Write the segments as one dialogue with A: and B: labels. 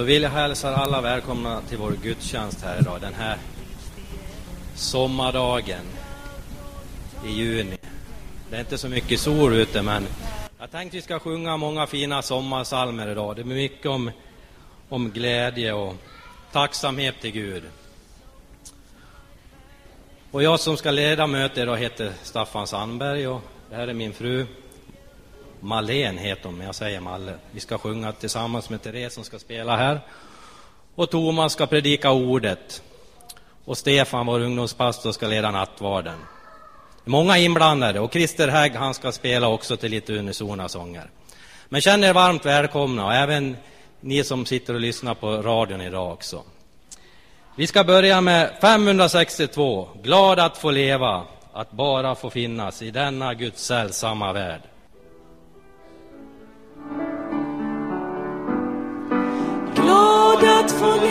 A: Då vill jag hälsa alla välkomna till vår gudstjänst här idag, den här sommardagen i juni. Det är inte så mycket sol ute, men jag tänkte vi ska sjunga många fina sommarsalmer idag. Det blir mycket om, om glädje och tacksamhet till Gud. Och jag som ska leda mötet idag heter Staffan Sandberg och det här är min fru Malén heter hon, men jag säger Malle. Vi ska sjunga tillsammans med Therese som ska spela här. Och Thomas ska predika ordet. Och Stefan, vår ungdomspastor, ska leda nattvarden. Många inblandade och Christer Hägg, han ska spela också till lite unisona sånger. Men känn er varmt välkomna och även ni som sitter och lyssnar på radion idag också. Vi ska börja med 562, Glad att få leva, att bara få finnas i denna Guds sällsamma värld.
B: Glad att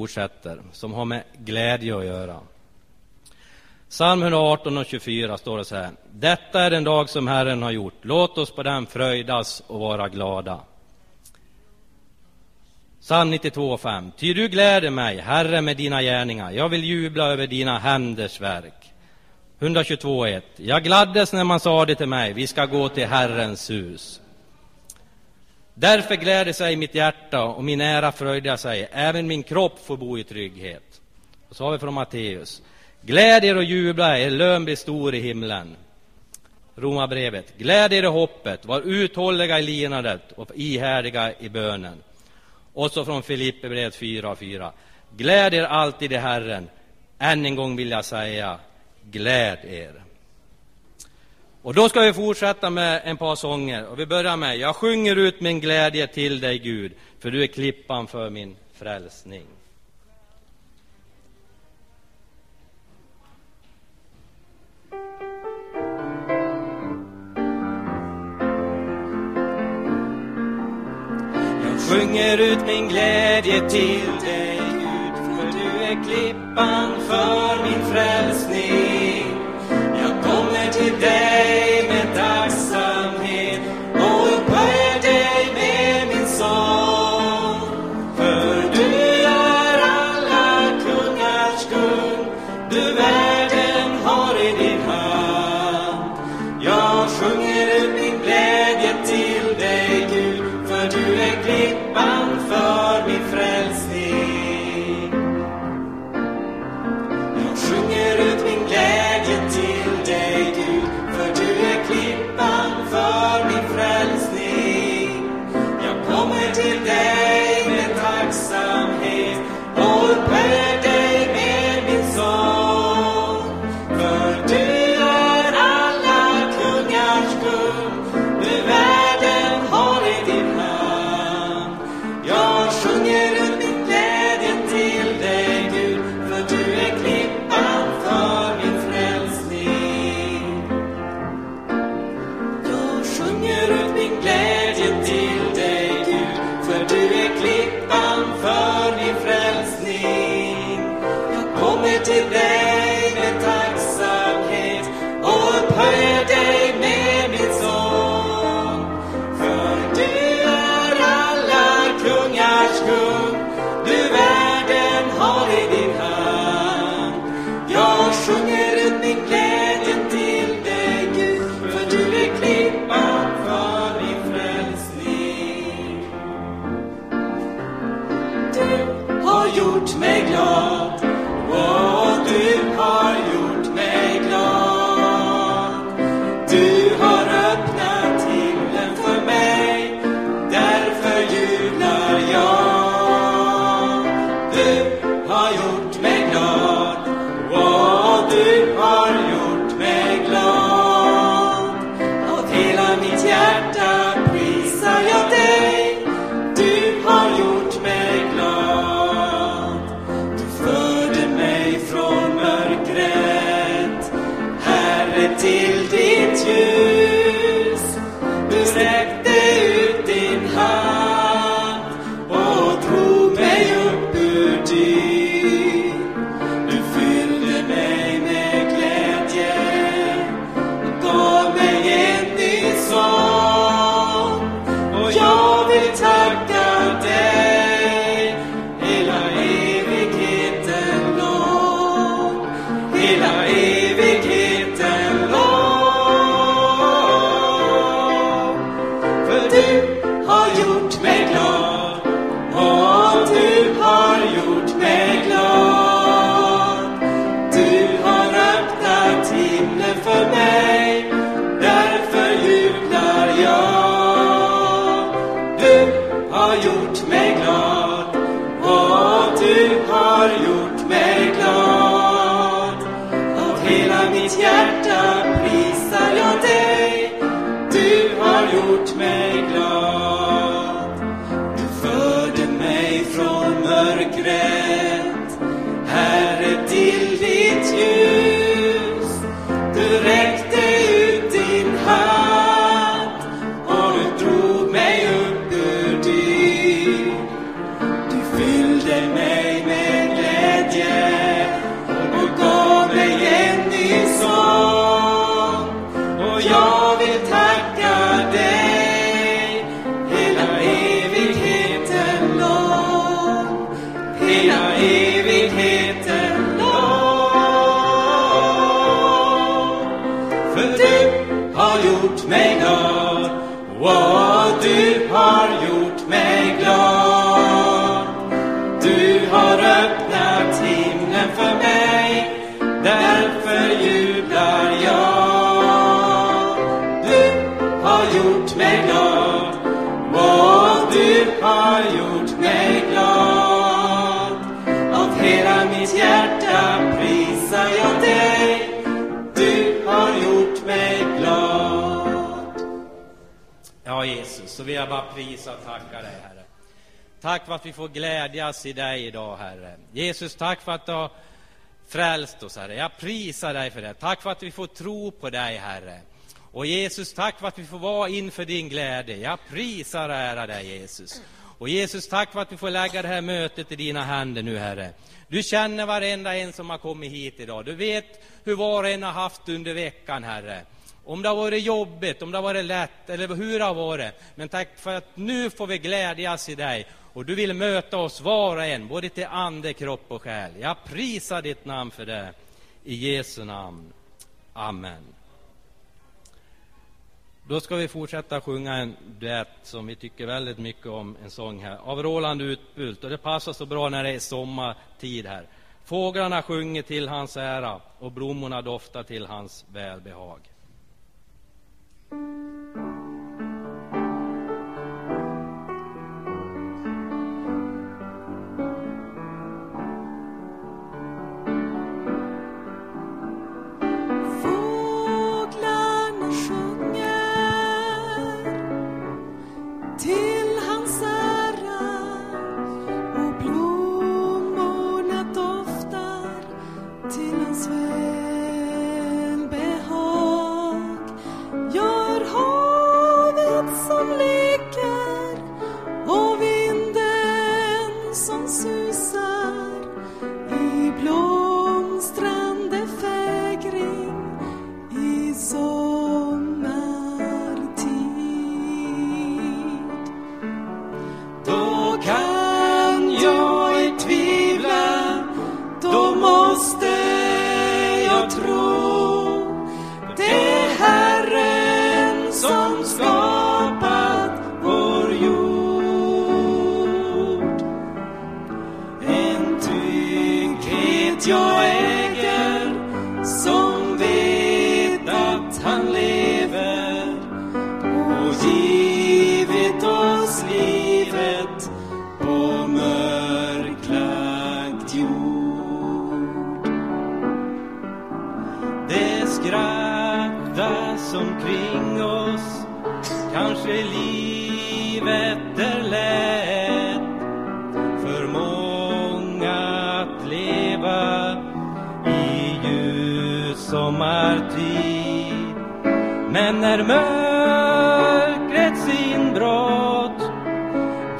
A: fortsätter, som har med glädje att göra. Psalm 118 och 24 står det så här. Detta är den dag som Herren har gjort. Låt oss på den fröjdas och vara glada. Psalm 92 och 5. Ty du gläder mig, Herre, med dina gärningar. Jag vill jubla över dina händers verk. 122 1. Jag gladdes när man sade till mig, vi ska gå till Herrens hus. Därför gläder sig mitt hjärta och min ära fröjdar sig, även min kropp får bo i trygghet. Och så har vi från Matteus. Gläd er och jubla, er lön blir stor i himlen. Romarbrevet. Gläd er i hoppet, var uthålliga i lidandet och ihärdiga i bönen. Och så från Filipperbrevet 4 och 4. Gläd er alltid i Herren. Än en gång vill jag säga, gläd er. Och då ska vi fortsätta med en par sånger. Och vi börjar med Jag sjunger ut min glädje till dig, Gud, för du är klippan för min frälsning.
B: Jag sjunger ut min glädje till dig, Gud, för du är klippan för min frälsning. Jag kommer jag
A: bara prisa och tacka dig, Herre. Tack för att vi får glädjas i dig idag, Herre. Jesus, tack för att du har frälst oss, Herre. Jag prisar dig för det. Tack för att vi får tro på dig, Herre. Och Jesus, tack för att vi får vara inför din glädje. Jag prisar och ärar dig, Jesus. Och Jesus, tack för att vi får lägga det här mötet i dina händer nu, Herre. Du känner varenda en som har kommit hit idag. Du vet hur var och en har haft under veckan, Herre. Om det har varit jobbigt, om det har varit lätt eller hur det har varit. Men tack för att nu får vi glädjas i dig. Och du vill möta oss var och en, både till ande, kropp och själ. Jag prisar ditt namn för det. I Jesu namn. Amen. Då ska vi fortsätta sjunga en duett som vi tycker väldigt mycket om, en sång här, av Roland Utbult. Och det passar så bra när det är sommartid här. Fåglarna sjunger till hans ära och blommorna doftar till hans välbehag.
B: Thank you. Tid. Men när mörkrets inbrott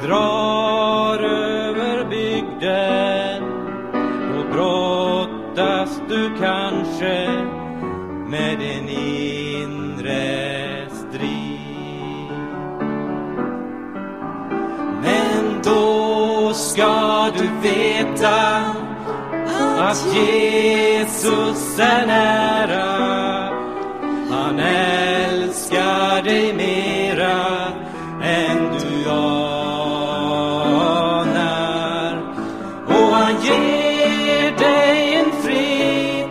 B: drar över bygden då brottas du kanske med en inre strid. Men då ska du veta att Jesus är nära. Han älskar dig mera än du anar. Och han ger dig en frid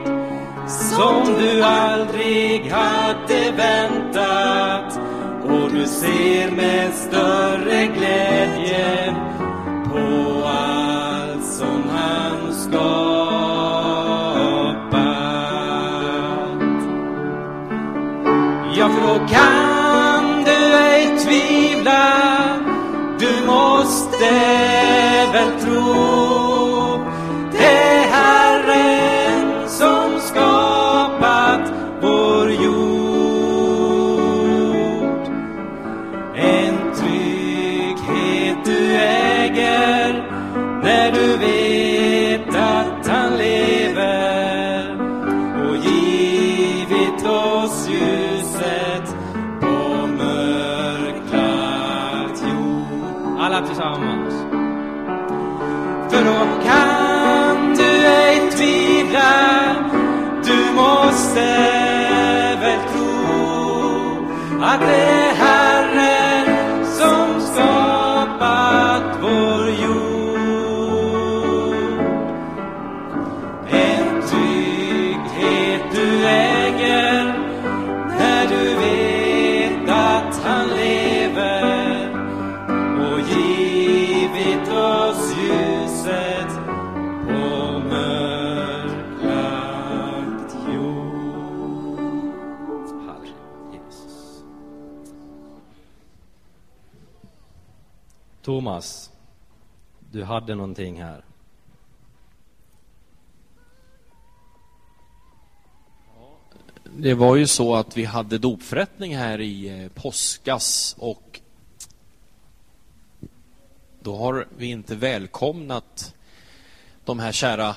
B: som du aldrig hade väntat. Och du ser med större glädje att
A: Thomas, du hade någonting här.
C: Det var ju så att vi hade dopförrättning här i eh, påskas och då har vi inte välkomnat de här kära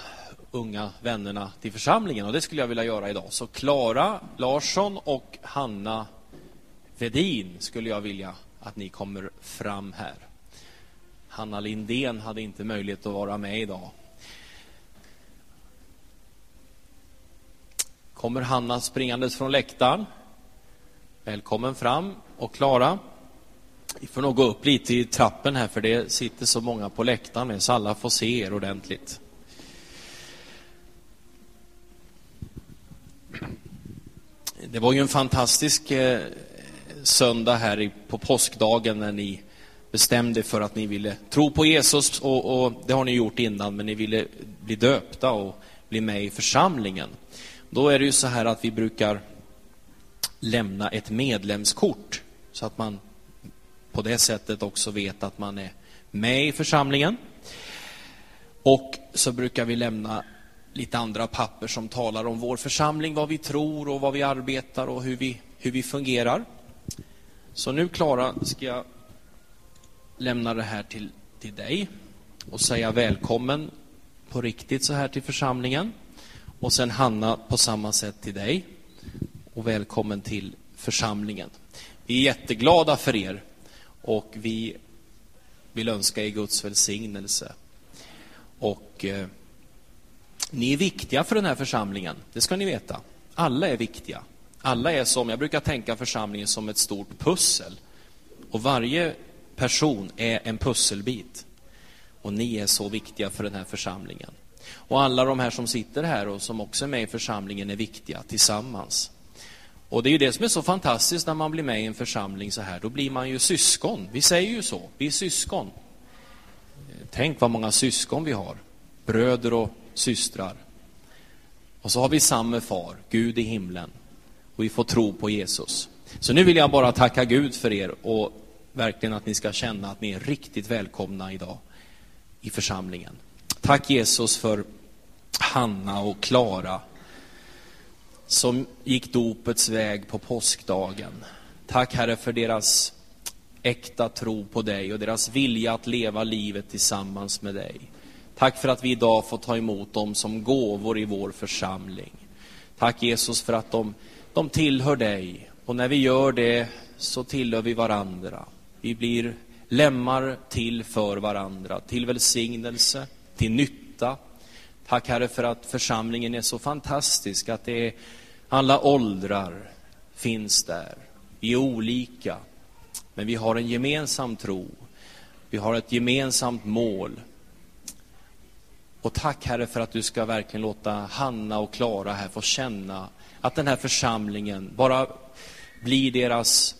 C: unga vännerna till församlingen och det skulle jag vilja göra idag. Så Klara Larsson och Hanna Vedin skulle jag vilja att ni kommer fram här. Hanna Lindén hade inte möjlighet att vara med idag. kommer Hanna springandes från läktaren. Välkommen fram. Och Klara, vi får nog gå upp lite i trappen här för det sitter så många på läktaren med så alla får se er ordentligt. Det var ju en fantastisk eh, söndag här på påskdagen när ni bestämde för att ni ville tro på Jesus och, och det har ni gjort innan men ni ville bli döpta och bli med i församlingen. Då är det ju så här att vi brukar lämna ett medlemskort så att man på det sättet också vet att man är med i församlingen. Och så brukar vi lämna lite andra papper som talar om vår församling, vad vi tror och vad vi arbetar och hur vi, hur vi fungerar. Så nu, Klara, ska jag lämna det här till, till dig och säga välkommen på riktigt så här till församlingen. Och sen Hanna på samma sätt till dig. Och välkommen till församlingen. Vi är jätteglada för er och vi vill önska er Guds välsignelse. Och eh, ni är viktiga för den här församlingen, det ska ni veta. Alla är viktiga. Alla är som, jag brukar tänka församlingen som ett stort pussel. Och varje person är en pusselbit. Och ni är så viktiga för den här församlingen. Och alla de här som sitter här och som också är med i församlingen är viktiga tillsammans. Och det är ju det som är så fantastiskt när man blir med i en församling så här. Då blir man ju syskon. Vi säger ju så. Vi är syskon. Tänk vad många syskon vi har. Bröder och systrar. Och så har vi samma far, Gud i himlen. Och vi får tro på Jesus. Så nu vill jag bara tacka Gud för er och verkligen att ni ska känna att ni är riktigt välkomna idag i församlingen. Tack Jesus för Hanna och Klara som gick dopets väg på påskdagen. Tack Herre för deras äkta tro på dig och deras vilja att leva livet tillsammans med dig. Tack för att vi idag får ta emot dem som gåvor i vår församling. Tack Jesus för att de, de tillhör dig och när vi gör det så tillhör vi varandra. Vi blir lemmar till för varandra, till välsignelse, till nytta. Tack Herre för att församlingen är så fantastisk, att det är alla åldrar finns där. Vi är olika, men vi har en gemensam tro. Vi har ett gemensamt mål. Och tack Herre för att du ska verkligen låta Hanna och Klara här få känna att den här församlingen bara blir deras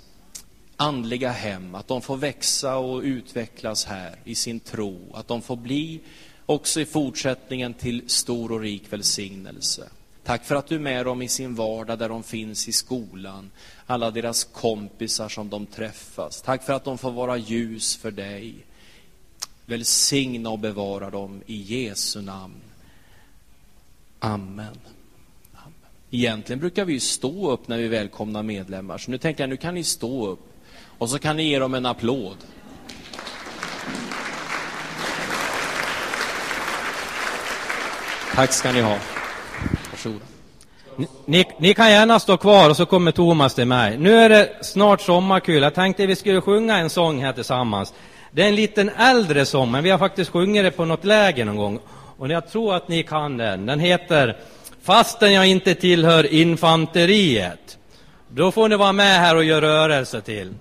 C: andliga hem, att de får växa och utvecklas här i sin tro, att de får bli också i fortsättningen till stor och rik välsignelse.
D: Tack för att du är med dem i sin vardag där de finns i skolan. Alla deras kompisar som de träffas. Tack för att de får vara ljus för dig. Välsigna och bevara dem i Jesu namn. Amen. Amen. Egentligen brukar vi stå upp när vi välkomnar medlemmar, så nu tänker jag nu kan ni stå upp och så kan ni ge dem en applåd. Tack ska ni ha. Varsågoda.
A: Ni, ni, kan gärna stå kvar och så kommer Thomas till mig. Nu är det snart sommarkul. Jag tänkte vi skulle sjunga en sång här tillsammans. Det är en liten äldre sång, men vi har faktiskt sjungit det på något läger någon gång. Och jag tror att ni kan den. Den heter Fastän jag inte tillhör infanteriet. Då får ni vara med här och göra rörelse till.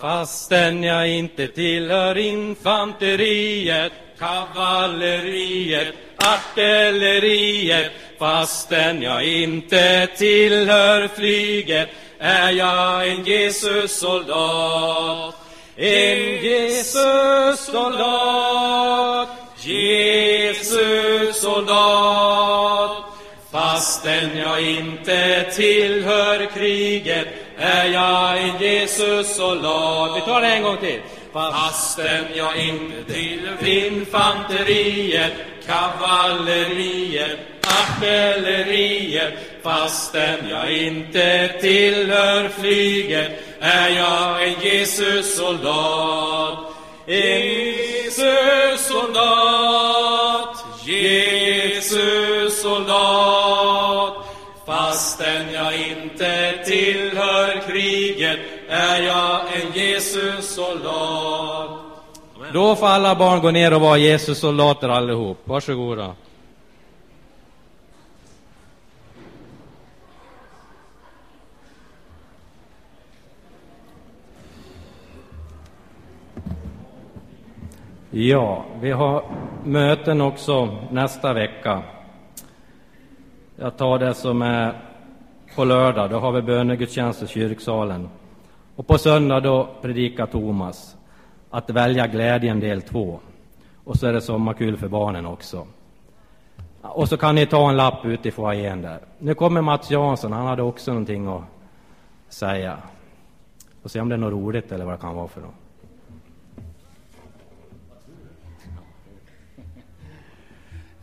A: Fastän jag inte tillhör infanteriet, kavalleriet, artilleriet, fastän jag inte tillhör flyget, är jag en Jesus soldat. En Jesus soldat, Jesus soldat. Fastän jag inte tillhör kriget är jag en Jesus soldat. Vi tar det en gång till. Fastän jag inte tillhör infanteriet, kavalleriet, artilleriet, fastän jag inte tillhör flyget, är jag en Jesus soldat. Jesus soldat, Jesus soldat. Fastän jag inte tillhör kriget är jag en Jesus soldat. Då får alla barn gå ner och vara Jesus soldater allihop. Varsågoda. Ja, vi har möten också nästa vecka. Jag tar det som är på lördag, då har vi bönegudstjänst i kyrksalen. Och på söndag då predikar Thomas att välja glädjen del två. Och så är det sommarkul för barnen också. Och så kan ni ta en lapp ute i foajén där. Nu kommer Mats Jansson, han hade också någonting att säga. Och se om det är något roligt eller vad det kan vara för något.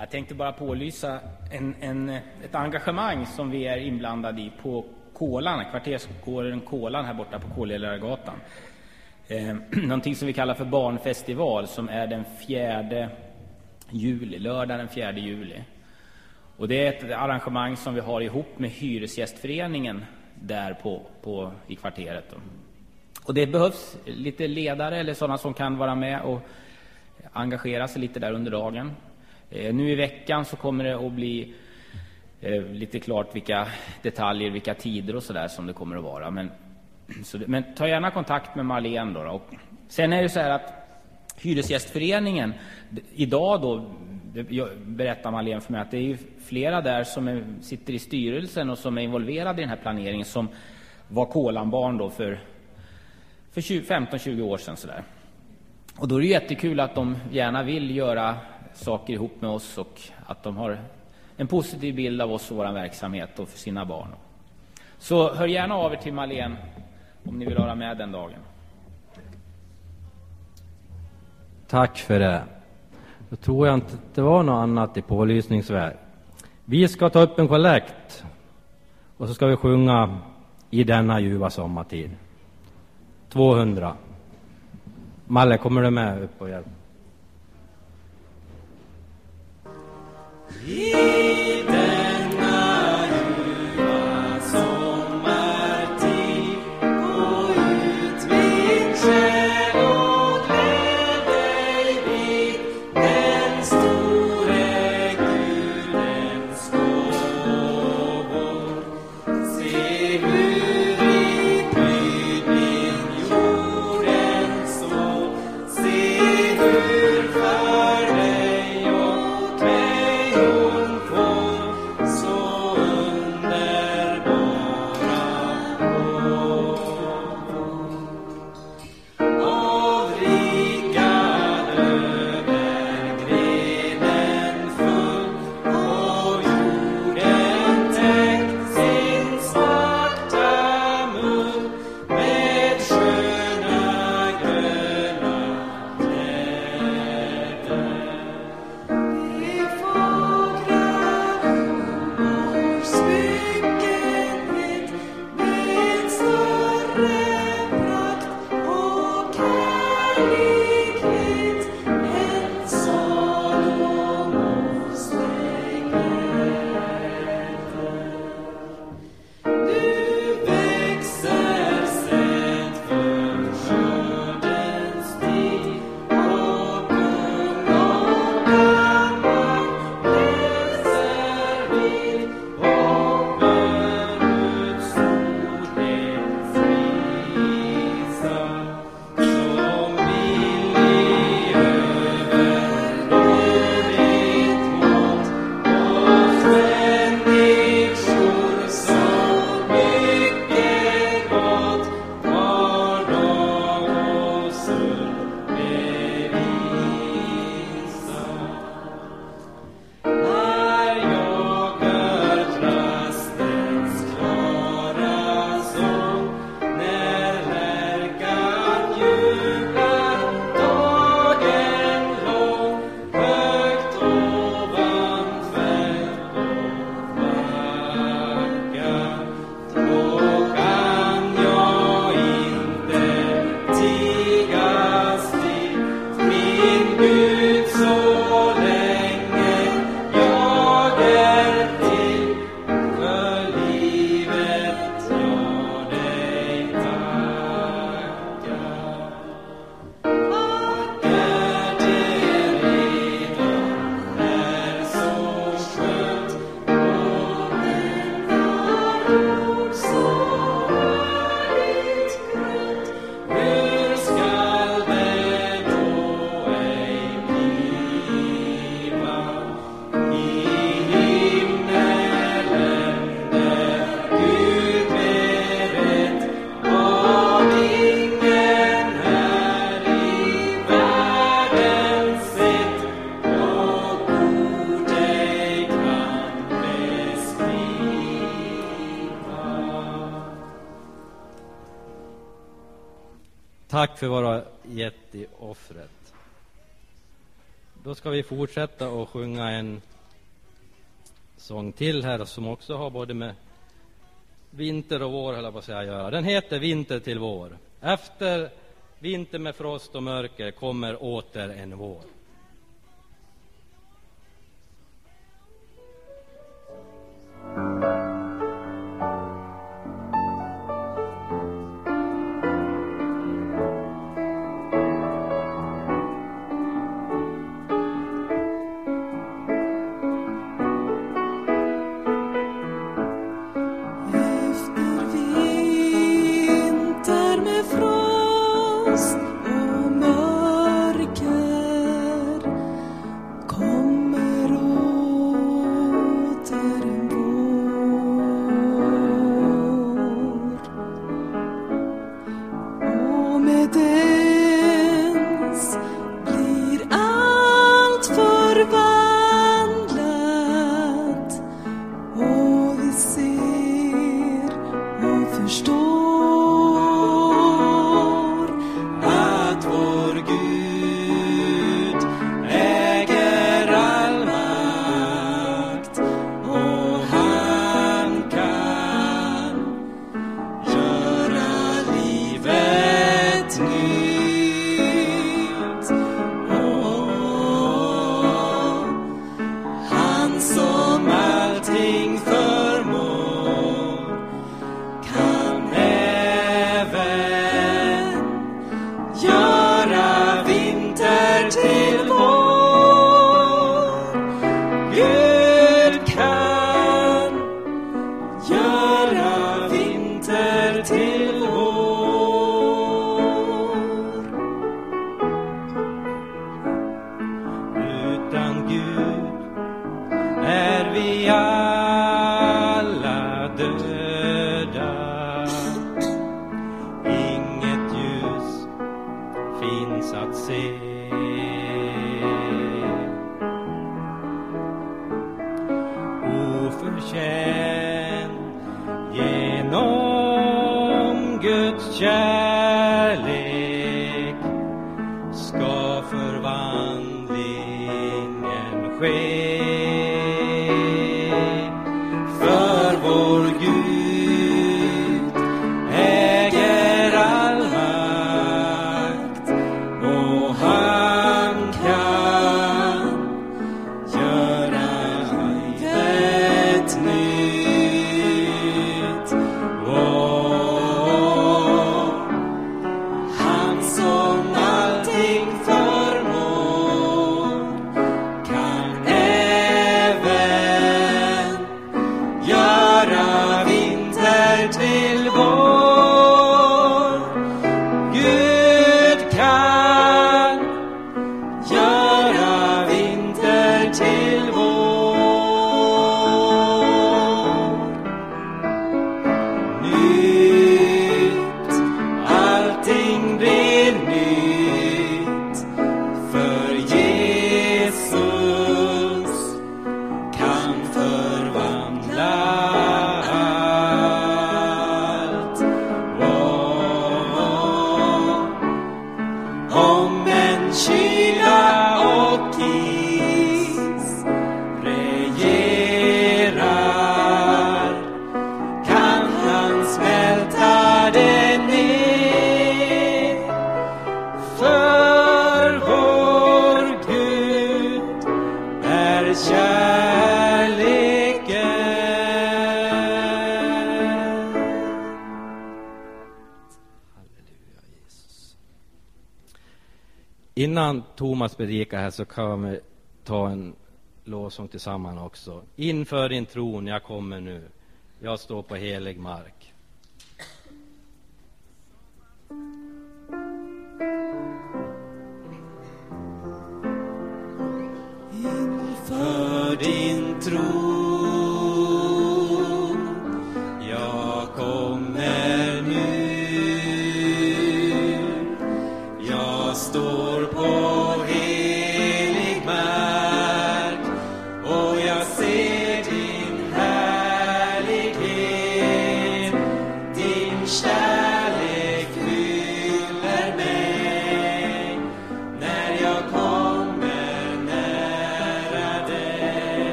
E: Jag tänkte bara pålysa en, en, ett engagemang som vi är inblandade i på Kolan, kvarterskåren Kolan här borta på Kolledargatan. Eh, någonting som vi kallar för barnfestival som är den 4 juli, lördag den 4 juli. Och det är ett arrangemang som vi har ihop med Hyresgästföreningen där på, på, i kvarteret. Då. Och det behövs lite ledare eller sådana som kan vara med och engagera sig lite där under dagen. Eh, nu i veckan så kommer det att bli eh, lite klart vilka detaljer, vilka tider och sådär som det kommer att vara. Men, så, men ta gärna kontakt med Marlene då. Och sen är det så här att Hyresgästföreningen, idag då, berättar Marlene för mig att det är flera där som är, sitter i styrelsen och som är involverade i den här planeringen som var Kolanbarn då för, för 15-20 år sedan. Sådär. Och då är det jättekul att de gärna vill göra saker ihop med oss och att de har en positiv bild av oss och vår verksamhet och för sina barn. Så hör gärna av er till Malén om ni vill vara med den dagen.
A: Tack för det. Då tror jag inte det var något annat i pålysningsväg. Vi ska ta upp en kollekt och så ska vi sjunga i denna ljuva sommartid. 200. Malle, kommer du med upp och hjälp?
B: I för
A: vara gett i offret. Då ska vi fortsätta och sjunga en sång till här som också har både med vinter och vår höll jag säga, göra. Den heter Vinter till vår. Efter vinter med frost och mörker kommer åter en vår.
B: kärlek ska förvandlingen ske.
A: innan Thomas predikar här så kan vi ta en lovsång tillsammans också. Inför din tron, jag kommer nu. Jag står på helig mark.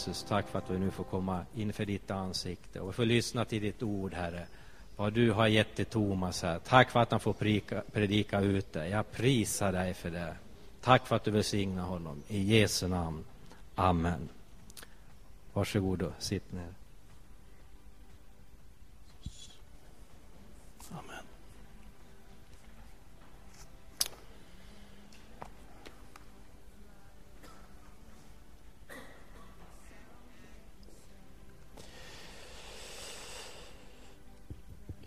A: Jesus. Tack för att vi nu får komma inför ditt ansikte och få lyssna till ditt ord, Herre. Vad du har gett till Thomas här. Tack för att han får predika, predika ut det. Jag prisar dig för det. Tack för att du välsignar honom. I Jesu namn. Amen. Varsågod och sitt ner.
C: Amen.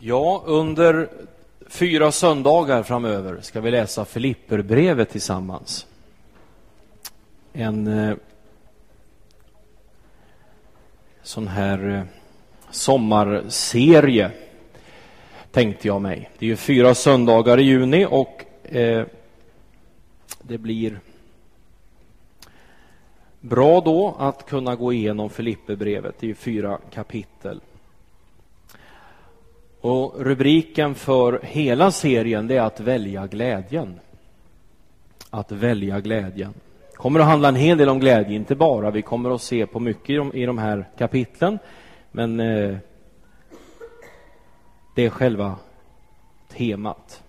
C: Ja, under fyra söndagar framöver ska vi läsa Filipperbrevet tillsammans. En eh, sån här eh, sommarserie, tänkte jag mig. Det är ju fyra söndagar i juni och eh, det blir bra då att kunna gå igenom Filipperbrevet. Det är ju fyra kapitel. Och rubriken för hela serien det är att välja glädjen. Att välja glädjen. Det kommer att handla en hel del om glädje, inte bara. Vi kommer att se på mycket i de, i de här kapitlen. Men eh, det är själva temat.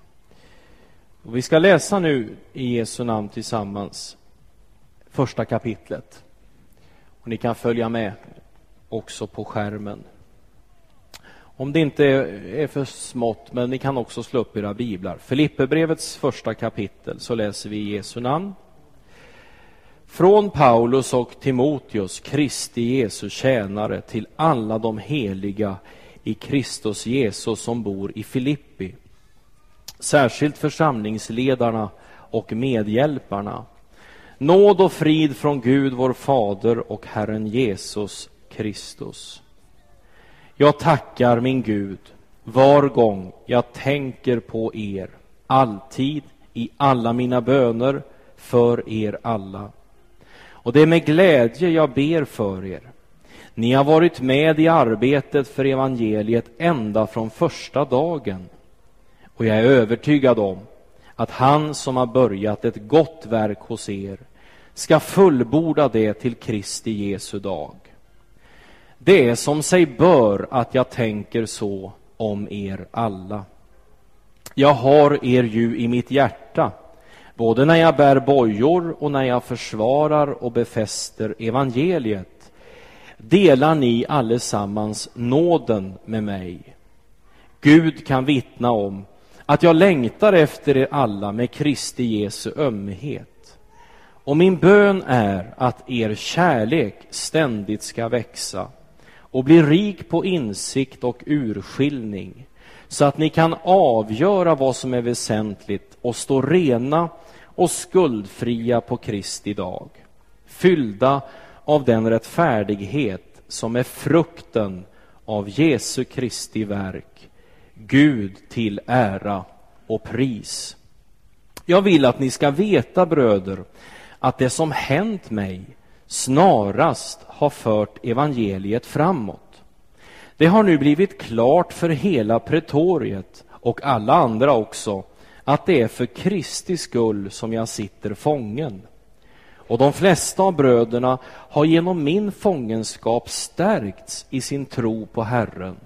C: Och vi ska läsa nu i Jesu namn tillsammans första kapitlet. Och ni kan följa med också på skärmen. Om det inte är för smått, men ni kan också slå upp era biblar. Filipperbrevets första kapitel så läser vi i Jesu namn. Från Paulus och Timoteus, Kristi Jesu tjänare, till alla de heliga i Kristus Jesus som bor i Filippi. Särskilt församlingsledarna och medhjälparna. Nåd och frid från Gud, vår Fader och Herren Jesus Kristus. Jag tackar min Gud var gång jag tänker på er, alltid i alla mina böner för er alla. Och det är med glädje jag ber för er. Ni har varit med i arbetet för evangeliet ända från första dagen. Och jag är övertygad om att han som har börjat ett gott verk hos er ska fullborda det till Kristi Jesu dag. Det är som sig bör att jag tänker så om er alla. Jag har er ju i mitt hjärta, både när jag bär bojor och när jag försvarar och befäster evangeliet. Delar ni allesammans nåden med mig. Gud kan vittna om att jag längtar efter er alla med Kristi Jesu ömhet. Och min bön är att er kärlek ständigt ska växa och bli rik på insikt och urskiljning så att ni kan avgöra vad som är väsentligt och stå rena och skuldfria på Kristi dag, fyllda av den rättfärdighet som är frukten av Jesu Kristi verk, Gud till ära och pris. Jag vill att ni ska veta, bröder, att det som hänt mig snarast har fört evangeliet framåt. Det har nu blivit klart för hela pretoriet och alla andra också att det är för Kristi skull som jag sitter fången. Och de flesta av bröderna har genom min fångenskap stärkts i sin tro på Herren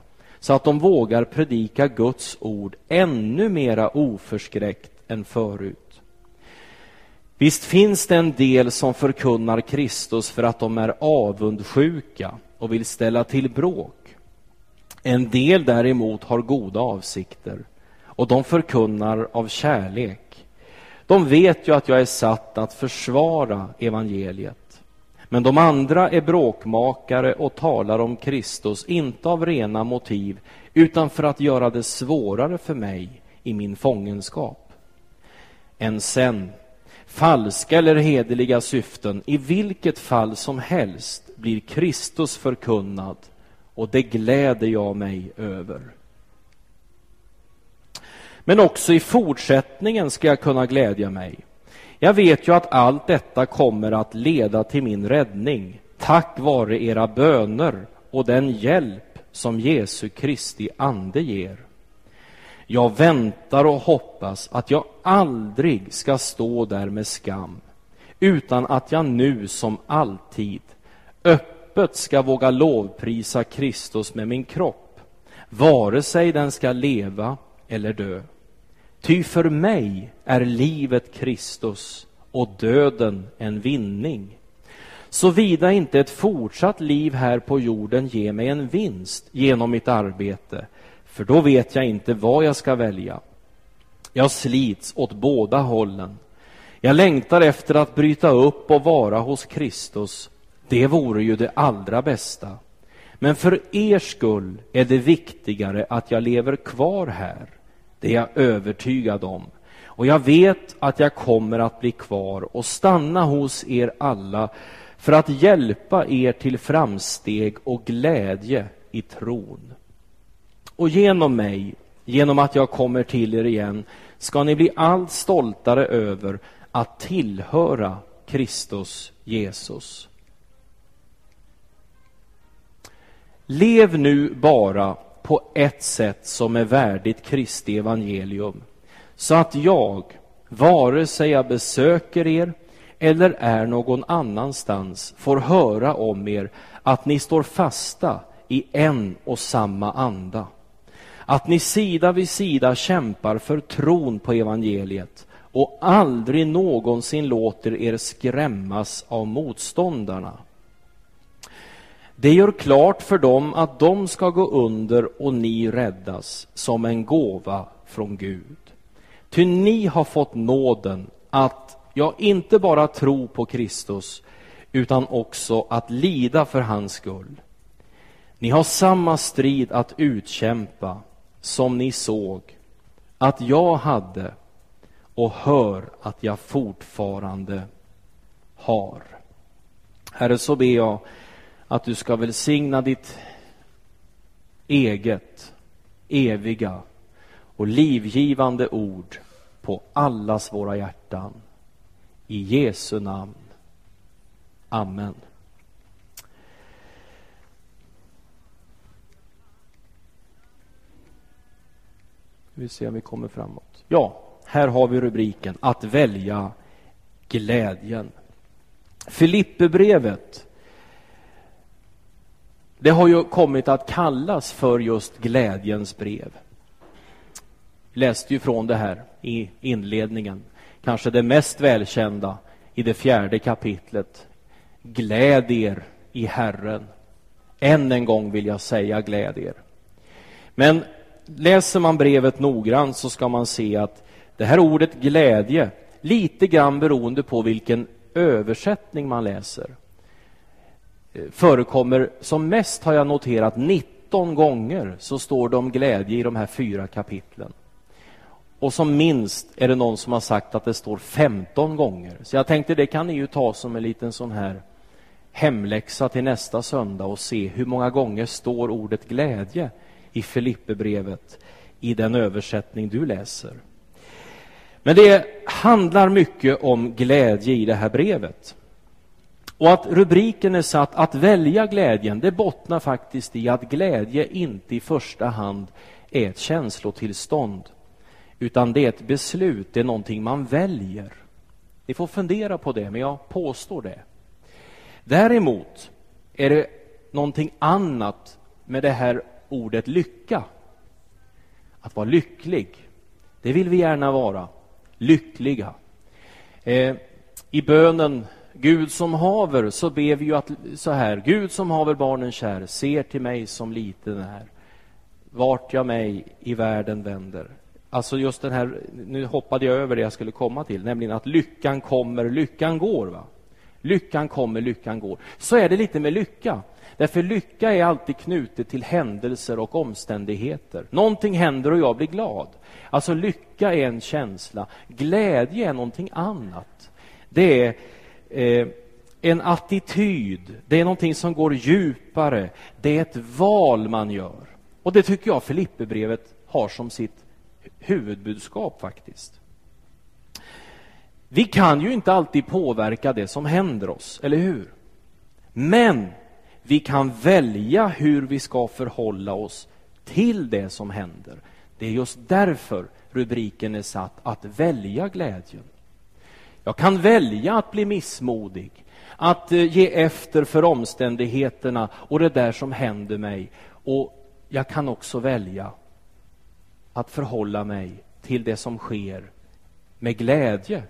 C: så att de vågar predika Guds ord ännu mera oförskräckt än förut. Visst finns det en del som förkunnar Kristus för att de är avundsjuka och vill ställa till bråk. En del däremot har goda avsikter och de förkunnar av kärlek. De vet ju att jag är satt att försvara evangeliet. Men de andra är bråkmakare och talar om Kristus, inte av rena motiv, utan för att göra det svårare för mig i min fångenskap. Än sen falska eller hederliga syften, i vilket fall som helst blir Kristus förkunnad och det gläder jag mig över. Men också i fortsättningen ska jag kunna glädja mig. Jag vet ju att allt detta kommer att leda till min räddning tack vare era böner och den hjälp som Jesu Kristi ande ger. Jag väntar och hoppas att jag aldrig ska stå där med skam utan att jag nu som alltid öppet ska våga lovprisa Kristus med min kropp, vare sig den ska leva eller dö. Ty för mig är livet Kristus och döden en vinning. Såvida inte ett fortsatt liv här på jorden ger mig en vinst genom mitt arbete, för då vet jag inte vad jag ska välja. Jag slits åt båda hållen. Jag längtar efter att bryta upp och vara hos Kristus. Det vore ju det allra bästa. Men för er skull är det viktigare att jag lever kvar här. Det är jag övertygad om. Och jag vet att jag kommer att bli kvar och stanna hos er alla för att hjälpa er till framsteg och glädje i tron. Och genom mig, genom att jag kommer till er igen, ska ni bli allt stoltare över att tillhöra Kristus Jesus. Lev nu bara på ett sätt som är värdigt Kristi evangelium, så att jag, vare sig jag besöker er eller är någon annanstans, får höra om er att ni står fasta i en och samma anda. Att ni sida vid sida kämpar för tron på evangeliet och aldrig någonsin låter er skrämmas av motståndarna. Det gör klart för dem att de ska gå under och ni räddas som en gåva från Gud. Ty ni har fått nåden att, ja, inte bara tro på Kristus, utan också att lida för hans skull. Ni har samma strid att utkämpa som ni såg att jag hade och hör att jag fortfarande har. Herre, så ber jag att du ska välsigna ditt eget, eviga och livgivande ord på allas våra hjärtan. I Jesu namn. Amen. Vi ser om vi kommer framåt. Ja, här har vi rubriken Att välja glädjen. Filipperbrevet det har ju kommit att kallas för just glädjens brev. Vi läste ju från det här i inledningen, kanske det mest välkända i det fjärde kapitlet. Gläd er i Herren. Än en gång vill jag säga gläd er. Men läser man brevet noggrant så ska man se att det här ordet glädje, lite grann beroende på vilken översättning man läser, eh, förekommer som mest har jag noterat 19 gånger så står det om glädje i de här fyra kapitlen. Och som minst är det någon som har sagt att det står 15 gånger. Så jag tänkte det kan ni ju ta som en liten sån här hemläxa till nästa söndag och se hur många gånger står ordet glädje i Filipperbrevet i den översättning du läser. Men det handlar mycket om glädje i det här brevet. Och att rubriken är satt att välja glädjen, det bottnar faktiskt i att glädje inte i första hand är ett känslotillstånd, utan det är ett beslut, det är någonting man väljer. Ni får fundera på det, men jag påstår det. Däremot är det någonting annat med det här ordet lycka. Att vara lycklig, det vill vi gärna vara. Lyckliga. Eh, I bönen Gud som haver så ber vi ju att, så här, Gud som haver barnen kär, ser till mig som liten är, vart jag mig i världen vänder. Alltså just den här, nu hoppade jag över det jag skulle komma till, nämligen att lyckan kommer, lyckan går. Va? Lyckan kommer, lyckan går. Så är det lite med lycka. Därför lycka är alltid knutet till händelser och omständigheter. Någonting händer och jag blir glad. Alltså lycka är en känsla, glädje är någonting annat. Det är eh, en attityd, det är någonting som går djupare, det är ett val man gör. Och det tycker jag Filipperbrevet har som sitt huvudbudskap faktiskt. Vi kan ju inte alltid påverka det som händer oss, eller hur? Men vi kan välja hur vi ska förhålla oss till det som händer. Det är just därför rubriken är satt att välja glädjen. Jag kan välja att bli missmodig. att eh, ge efter för omständigheterna och det där som händer mig. Och jag kan också välja att förhålla mig till det som sker med glädje.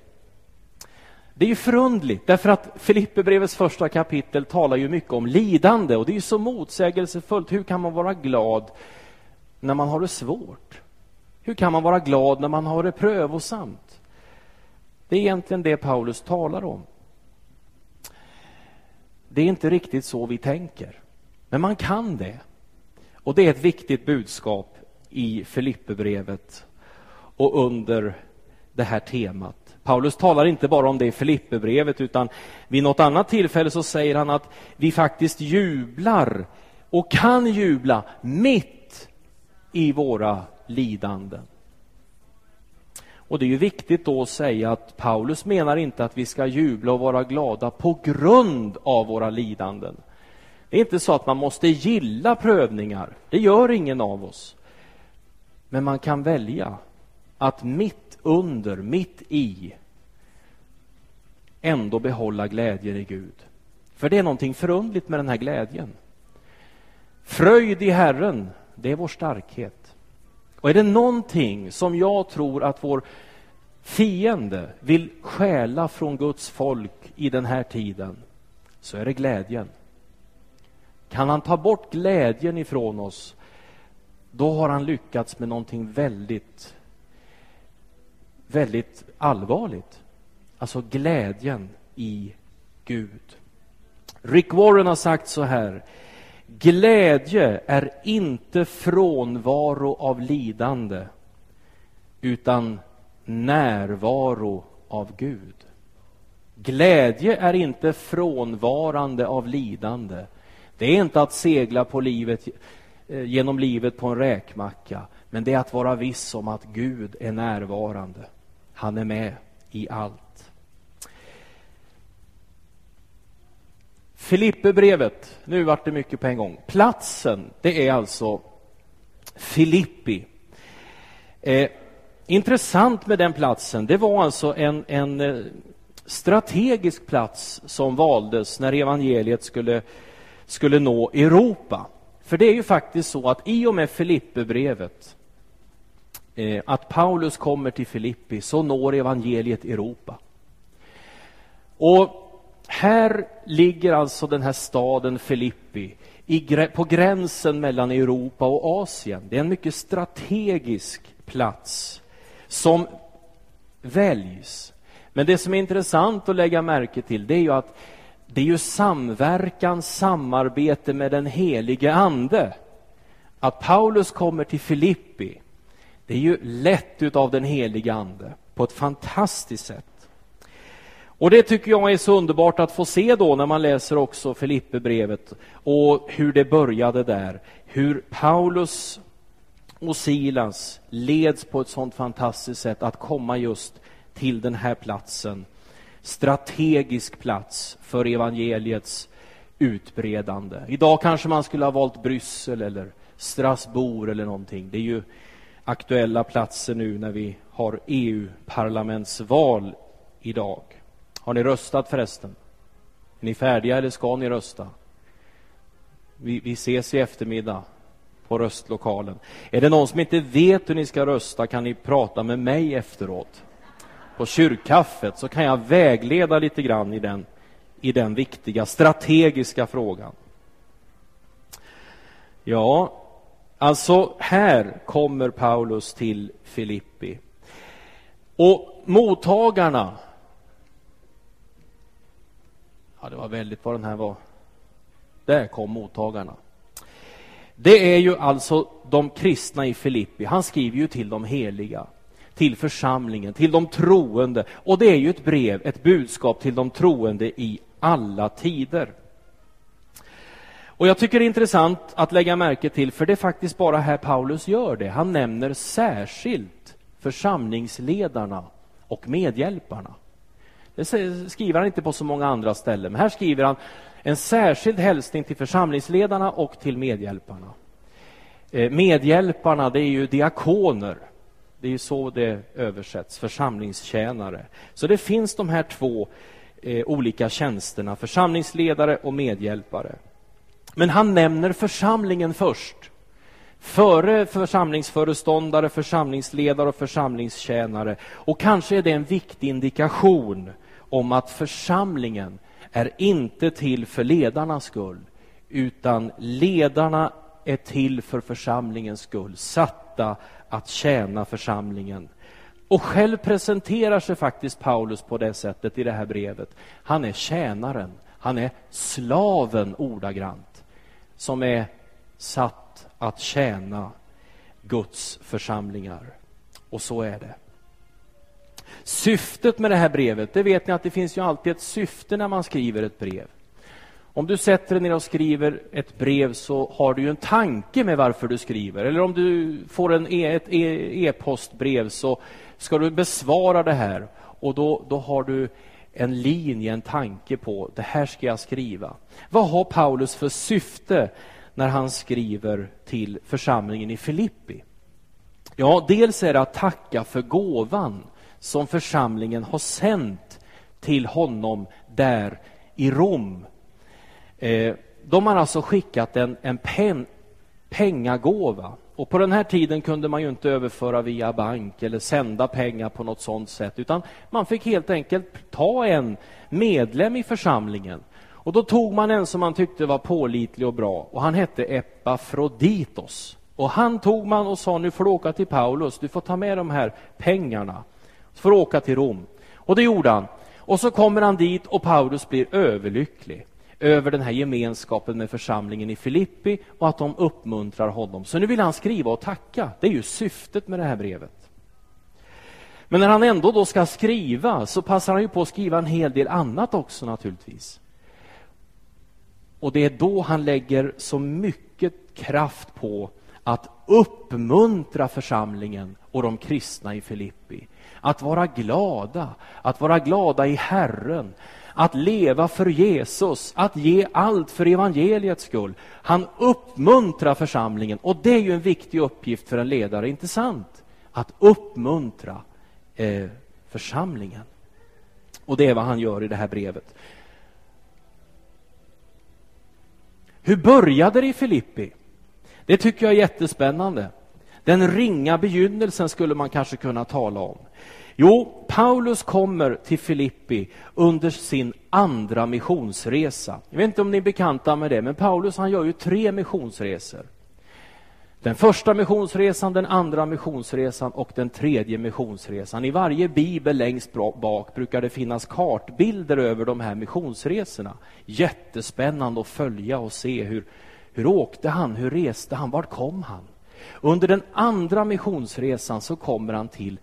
C: Det är ju förundligt, därför att Filipperbrevets första kapitel talar ju mycket om lidande och det är ju så motsägelsefullt. Hur kan man vara glad när man har det svårt? Hur kan man vara glad när man har det prövosamt? Det är egentligen det Paulus talar om. Det är inte riktigt så vi tänker, men man kan det. Och det är ett viktigt budskap i Filipperbrevet och under det här temat. Paulus talar inte bara om det i Filipperbrevet utan vid något annat tillfälle så säger han att vi faktiskt jublar och kan jubla mitt i våra lidanden. Och det är ju viktigt då att säga att Paulus menar inte att vi ska jubla och vara glada på grund av våra lidanden. Det är inte så att man måste gilla prövningar. Det gör ingen av oss. Men man kan välja att mitt under, mitt i ändå behålla glädjen i Gud. För det är någonting förundligt med den här glädjen. Fröjd i Herren, det är vår starkhet. Och är det någonting som jag tror att vår fiende vill stjäla från Guds folk i den här tiden, så är det glädjen. Kan han ta bort glädjen ifrån oss, då har han lyckats med någonting väldigt, väldigt allvarligt. Alltså glädjen i Gud. Rick Warren har sagt så här. Glädje är inte frånvaro av lidande utan närvaro av Gud. Glädje är inte frånvarande av lidande. Det är inte att segla på livet, eh, genom livet på en räkmacka, men det är att vara viss om att Gud är närvarande. Han är med i allt. Filipperbrevet, nu vart det mycket på en gång. Platsen, det är alltså Filippi. Eh, intressant med den platsen, det var alltså en, en eh, strategisk plats som valdes när evangeliet skulle, skulle nå Europa. För det är ju faktiskt så att i och med Filipperbrevet, Eh, att Paulus kommer till Filippi, så når evangeliet Europa. Och här ligger alltså den här staden Filippi på gränsen mellan Europa och Asien. Det är en mycket strategisk plats som väljs. Men det som är intressant att lägga märke till det är ju att det är ju samverkan, samarbete med den helige Ande. Att Paulus kommer till Filippi, det är ju lätt av den helige Ande på ett fantastiskt sätt. Och det tycker jag är så underbart att få se då när man läser också Filipperbrevet och hur det började där. Hur Paulus och Silas leds på ett sånt fantastiskt sätt att komma just till den här platsen. Strategisk plats för evangeliets utbredande. Idag kanske man skulle ha valt Bryssel eller Strasbourg eller någonting. Det är ju aktuella platser nu när vi har EU-parlamentsval idag. Har ni röstat förresten? Är ni färdiga eller ska ni rösta? Vi, vi ses i eftermiddag på röstlokalen. Är det någon som inte vet hur ni ska rösta kan ni prata med mig efteråt på kyrkkaffet så kan jag vägleda lite grann i den, i den viktiga strategiska frågan. Ja, alltså här kommer Paulus till Filippi. Och mottagarna Ja, det var väldigt vad den här var. Där kom mottagarna. Det är ju alltså de kristna i Filippi. Han skriver ju till de heliga, till församlingen, till de troende. Och det är ju ett brev, ett budskap till de troende i alla tider. Och jag tycker det är intressant att lägga märke till, för det är faktiskt bara här Paulus gör det. Han nämner särskilt församlingsledarna och medhjälparna. Det skriver han inte på så många andra ställen, men här skriver han en särskild hälsning till församlingsledarna och till medhjälparna. Eh, medhjälparna, det är ju diakoner. Det är ju så det översätts, församlingstjänare. Så det finns de här två eh, olika tjänsterna, församlingsledare och medhjälpare. Men han nämner församlingen först. Före församlingsföreståndare, församlingsledare och församlingstjänare. Och kanske är det en viktig indikation om att församlingen är inte till för ledarnas skull, utan ledarna är till för församlingens skull, satta att tjäna församlingen. Och själv presenterar sig faktiskt Paulus på det sättet i det här brevet. Han är tjänaren, han är slaven ordagrant, som är satt att tjäna Guds församlingar. Och så är det. Syftet med det här brevet, det vet ni att det finns ju alltid ett syfte när man skriver ett brev. Om du sätter dig ner och skriver ett brev så har du ju en tanke med varför du skriver. Eller om du får en e, ett e, e-postbrev så ska du besvara det här och då, då har du en linje, en tanke på det här ska jag skriva. Vad har Paulus för syfte när han skriver till församlingen i Filippi? Ja, dels är det att tacka för gåvan som församlingen har sänt till honom där i Rom. Eh, de har alltså skickat en, en pen, pengagåva. Och på den här tiden kunde man ju inte överföra via bank eller sända pengar på något sådant sätt, utan man fick helt enkelt ta en medlem i församlingen. Och då tog man en som man tyckte var pålitlig och bra, och han hette Epafroditos. Och han tog man och sa, nu får du åka till Paulus, du får ta med de här pengarna så får du åka till Rom. Och det gjorde han. Och så kommer han dit och Paulus blir överlycklig över den här gemenskapen med församlingen i Filippi och att de uppmuntrar honom. Så nu vill han skriva och tacka. Det är ju syftet med det här brevet. Men när han ändå då ska skriva så passar han ju på att skriva en hel del annat också naturligtvis. Och det är då han lägger så mycket kraft på att uppmuntra församlingen och de kristna i Filippi. Att vara glada, att vara glada i Herren, att leva för Jesus, att ge allt för evangeliets skull. Han uppmuntrar församlingen och det är ju en viktig uppgift för en ledare, inte sant? Att uppmuntra eh, församlingen. Och det är vad han gör i det här brevet. Hur började det i Filippi? Det tycker jag är jättespännande. Den ringa begynnelsen skulle man kanske kunna tala om. Jo, Paulus kommer till Filippi under sin andra missionsresa. Jag vet inte om ni är bekanta med det, men Paulus han gör ju tre missionsresor. Den första missionsresan, den andra missionsresan och den tredje missionsresan. I varje bibel längst bak brukar det finnas kartbilder över de här missionsresorna. Jättespännande att följa och se hur, hur åkte han, hur reste han, vart kom han? Under den andra missionsresan så kommer han till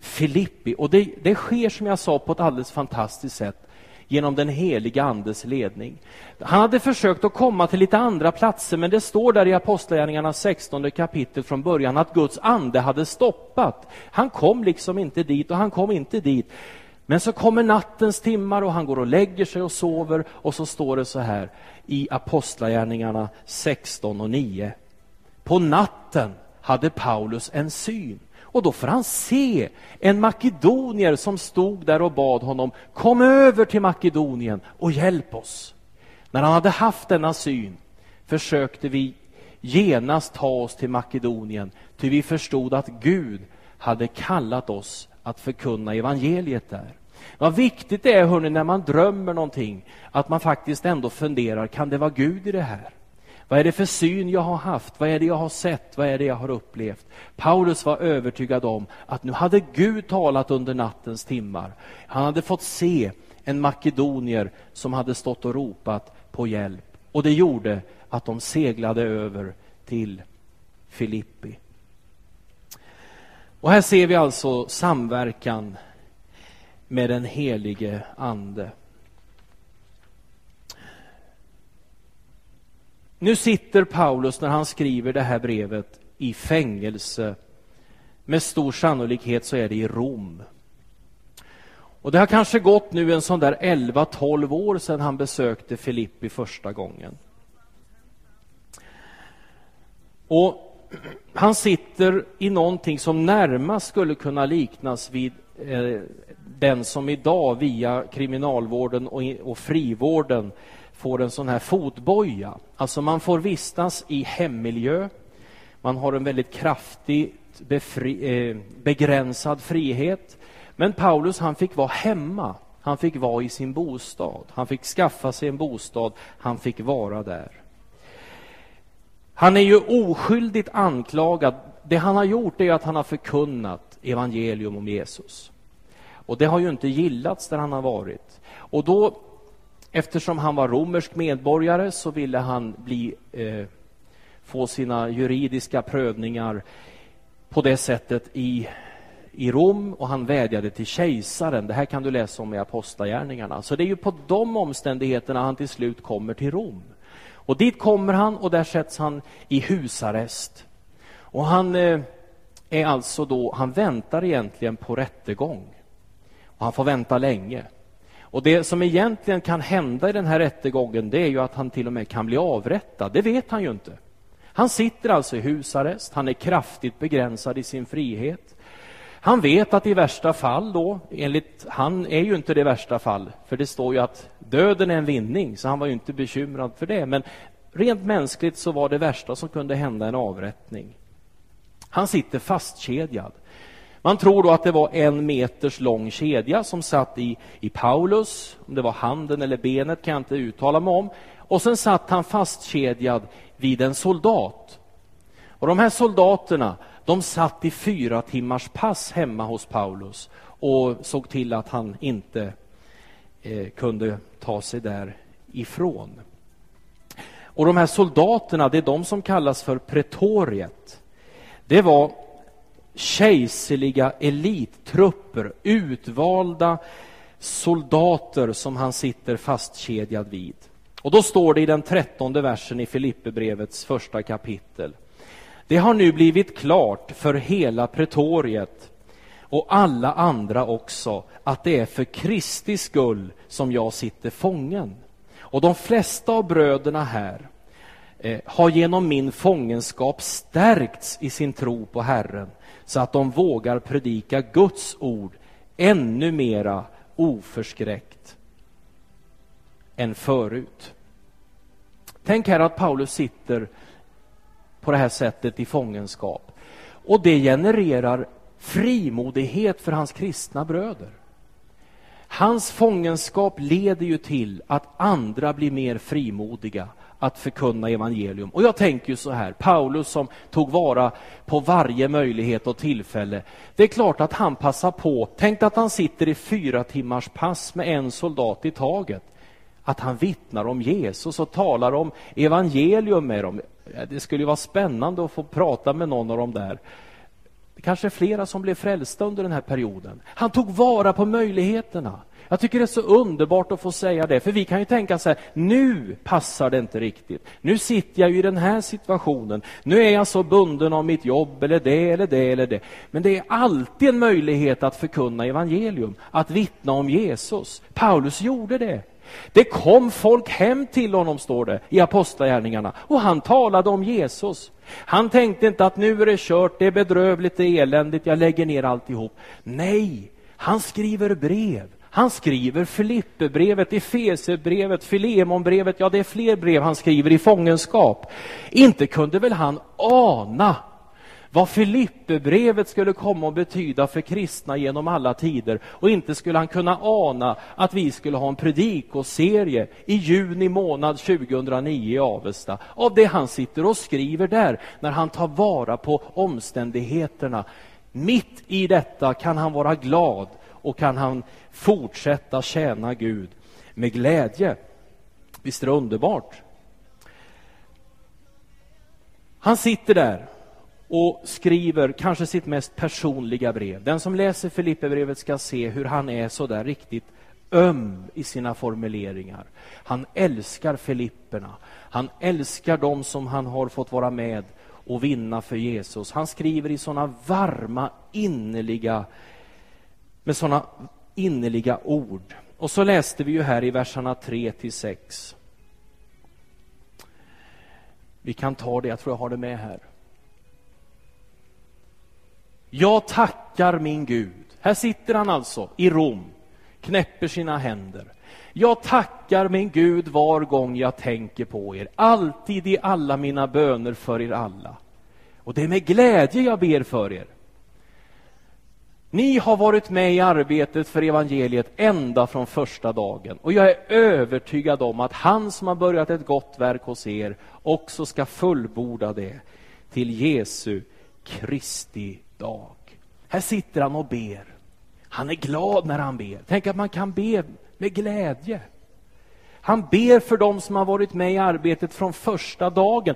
C: Filippi. Och det, det sker som jag sa på ett alldeles fantastiskt sätt genom den heliga Andes ledning. Han hade försökt att komma till lite andra platser, men det står där i Apostlagärningarna 16 kapitel från början att Guds ande hade stoppat. Han kom liksom inte dit och han kom inte dit. Men så kommer nattens timmar och han går och lägger sig och sover och så står det så här i Apostlagärningarna 16 och 9. På natten hade Paulus en syn och då får han se en makedonier som stod där och bad honom, kom över till Makedonien och hjälp oss. När han hade haft denna syn försökte vi genast ta oss till Makedonien, ty vi förstod att Gud hade kallat oss att förkunna evangeliet där. Vad viktigt det är, hörni, när man drömmer någonting, att man faktiskt ändå funderar, kan det vara Gud i det här? Vad är det för syn jag har haft? Vad är det jag har sett? Vad är det jag har upplevt? Paulus var övertygad om att nu hade Gud talat under nattens timmar. Han hade fått se en makedonier som hade stått och ropat på hjälp. Och det gjorde att de seglade över till Filippi. Och här ser vi alltså samverkan med den helige Ande. Nu sitter Paulus när han skriver det här brevet i fängelse. Med stor sannolikhet så är det i Rom. Och Det har kanske gått nu en sån där 11-12 år sedan han besökte Filippi första gången. Och Han sitter i någonting som närmast skulle kunna liknas vid eh, den som idag via kriminalvården och, och frivården får en sån här fotboja. Alltså man får vistas i hemmiljö, man har en väldigt kraftigt befri, eh, begränsad frihet. Men Paulus han fick vara hemma, han fick vara i sin bostad, han fick skaffa sig en bostad, han fick vara där. Han är ju oskyldigt anklagad. Det han har gjort är att han har förkunnat evangelium om Jesus. Och det har ju inte gillats där han har varit. Och då, eftersom han var romersk medborgare så ville han bli, eh, få sina juridiska prövningar på det sättet i, i Rom och han vädjade till kejsaren. Det här kan du läsa om i Apostlagärningarna. Så det är ju på de omständigheterna han till slut kommer till Rom. Och dit kommer han och där sätts han i husarrest. Och han eh, är alltså då, han väntar egentligen på rättegång. Och han får vänta länge. Och det som egentligen kan hända i den här rättegången, det är ju att han till och med kan bli avrättad. Det vet han ju inte. Han sitter alltså i husarrest, han är kraftigt begränsad i sin frihet. Han vet att i värsta fall då, enligt han är ju inte det värsta fall, för det står ju att döden är en vinning, så han var ju inte bekymrad för det. Men rent mänskligt så var det värsta som kunde hända en avrättning. Han sitter fastkedjad. Man tror då att det var en meters lång kedja som satt i, i Paulus, om det var handen eller benet kan jag inte uttala mig om. Och sen satt han fastkedjad vid en soldat. Och de här soldaterna, de satt i fyra timmars pass hemma hos Paulus och såg till att han inte eh, kunde ta sig därifrån. Och de här soldaterna, det är de som kallas för pretoriet. Det var kejserliga elittrupper, utvalda soldater som han sitter fastkedjad vid. Och då står det i den trettonde versen i Filipperbrevets första kapitel. Det har nu blivit klart för hela pretoriet och alla andra också att det är för Kristi skull som jag sitter fången. Och de flesta av bröderna här eh, har genom min fångenskap stärkts i sin tro på Herren så att de vågar predika Guds ord ännu mera oförskräckt än förut. Tänk här att Paulus sitter på det här sättet i fångenskap. Och det genererar frimodighet för hans kristna bröder. Hans fångenskap leder ju till att andra blir mer frimodiga att förkunna evangelium. Och jag tänker ju så här, Paulus som tog vara på varje möjlighet och tillfälle. Det är klart att han passar på, tänk att han sitter i fyra timmars pass med en soldat i taget. Att han vittnar om Jesus och talar om evangelium med dem. Det skulle vara spännande att få prata med någon av dem där. Kanske flera som blev frälsta under den här perioden. Han tog vara på möjligheterna. Jag tycker det är så underbart att få säga det, för vi kan ju tänka så här, nu passar det inte riktigt. Nu sitter jag ju i den här situationen. Nu är jag så bunden av mitt jobb eller det eller det eller det. Men det är alltid en möjlighet att förkunna evangelium, att vittna om Jesus. Paulus gjorde det. Det kom folk hem till honom, står det i Apostlagärningarna, och han talade om Jesus. Han tänkte inte att nu är det kört, det är bedrövligt, det är eländigt, jag lägger ner alltihop. Nej, han skriver brev. Han skriver Filipperbrevet, Efesierbrevet, Filemonbrevet, ja det är fler brev han skriver i fångenskap. Inte kunde väl han ana vad Filipperbrevet skulle komma att betyda för kristna genom alla tider. Och inte skulle han kunna ana att vi skulle ha en predikoserie i juni månad 2009 i Avesta av det han sitter och skriver där när han tar vara på omständigheterna. Mitt i detta kan han vara glad och kan han fortsätta tjäna Gud med glädje. Visst är det underbart? Han sitter där och skriver kanske sitt mest personliga brev. Den som läser Filipperbrevet ska se hur han är så där riktigt öm i sina formuleringar. Han älskar Filipperna. Han älskar dem som han har fått vara med och vinna för Jesus. Han skriver i såna varma, innerliga med såna innerliga ord. Och så läste vi ju här i verserna 3 till 6. Vi kan ta det, jag tror jag har det med här. Jag tackar min Gud Här sitter han alltså i Rom, knäpper sina händer. Jag tackar min Gud var gång jag tänker på er, alltid i alla mina böner för er alla. Och det är med glädje jag ber för er. Ni har varit med i arbetet för evangeliet ända från första dagen och jag är övertygad om att han som har börjat ett gott verk hos er också ska fullborda det till Jesu Kristi dag. Här sitter han och ber. Han är glad när han ber. Tänk att man kan be med glädje. Han ber för dem som har varit med i arbetet från första dagen.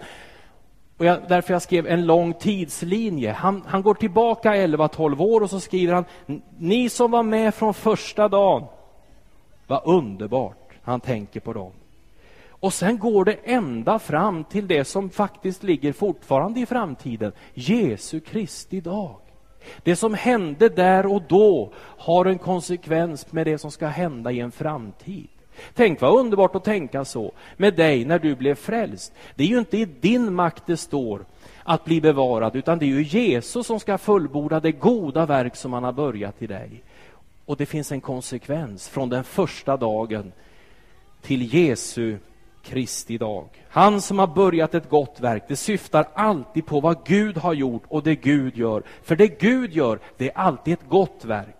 C: Och jag, därför jag skrev en lång tidslinje. Han, han går tillbaka 11-12 år och så skriver han, ni som var med från första dagen, vad underbart han tänker på dem. Och sen går det ända fram till det som faktiskt ligger fortfarande i framtiden, Jesu Kristi dag. Det som hände där och då har en konsekvens med det som ska hända i en framtid. Tänk vad underbart att tänka så med dig när du blev frälst. Det är ju inte i din makt det står att bli bevarad, utan det är ju Jesus som ska fullborda det goda verk som han har börjat i dig. Och det finns en konsekvens från den första dagen till Jesu Kristi dag. Han som har börjat ett gott verk, det syftar alltid på vad Gud har gjort och det Gud gör. För det Gud gör, det är alltid ett gott verk.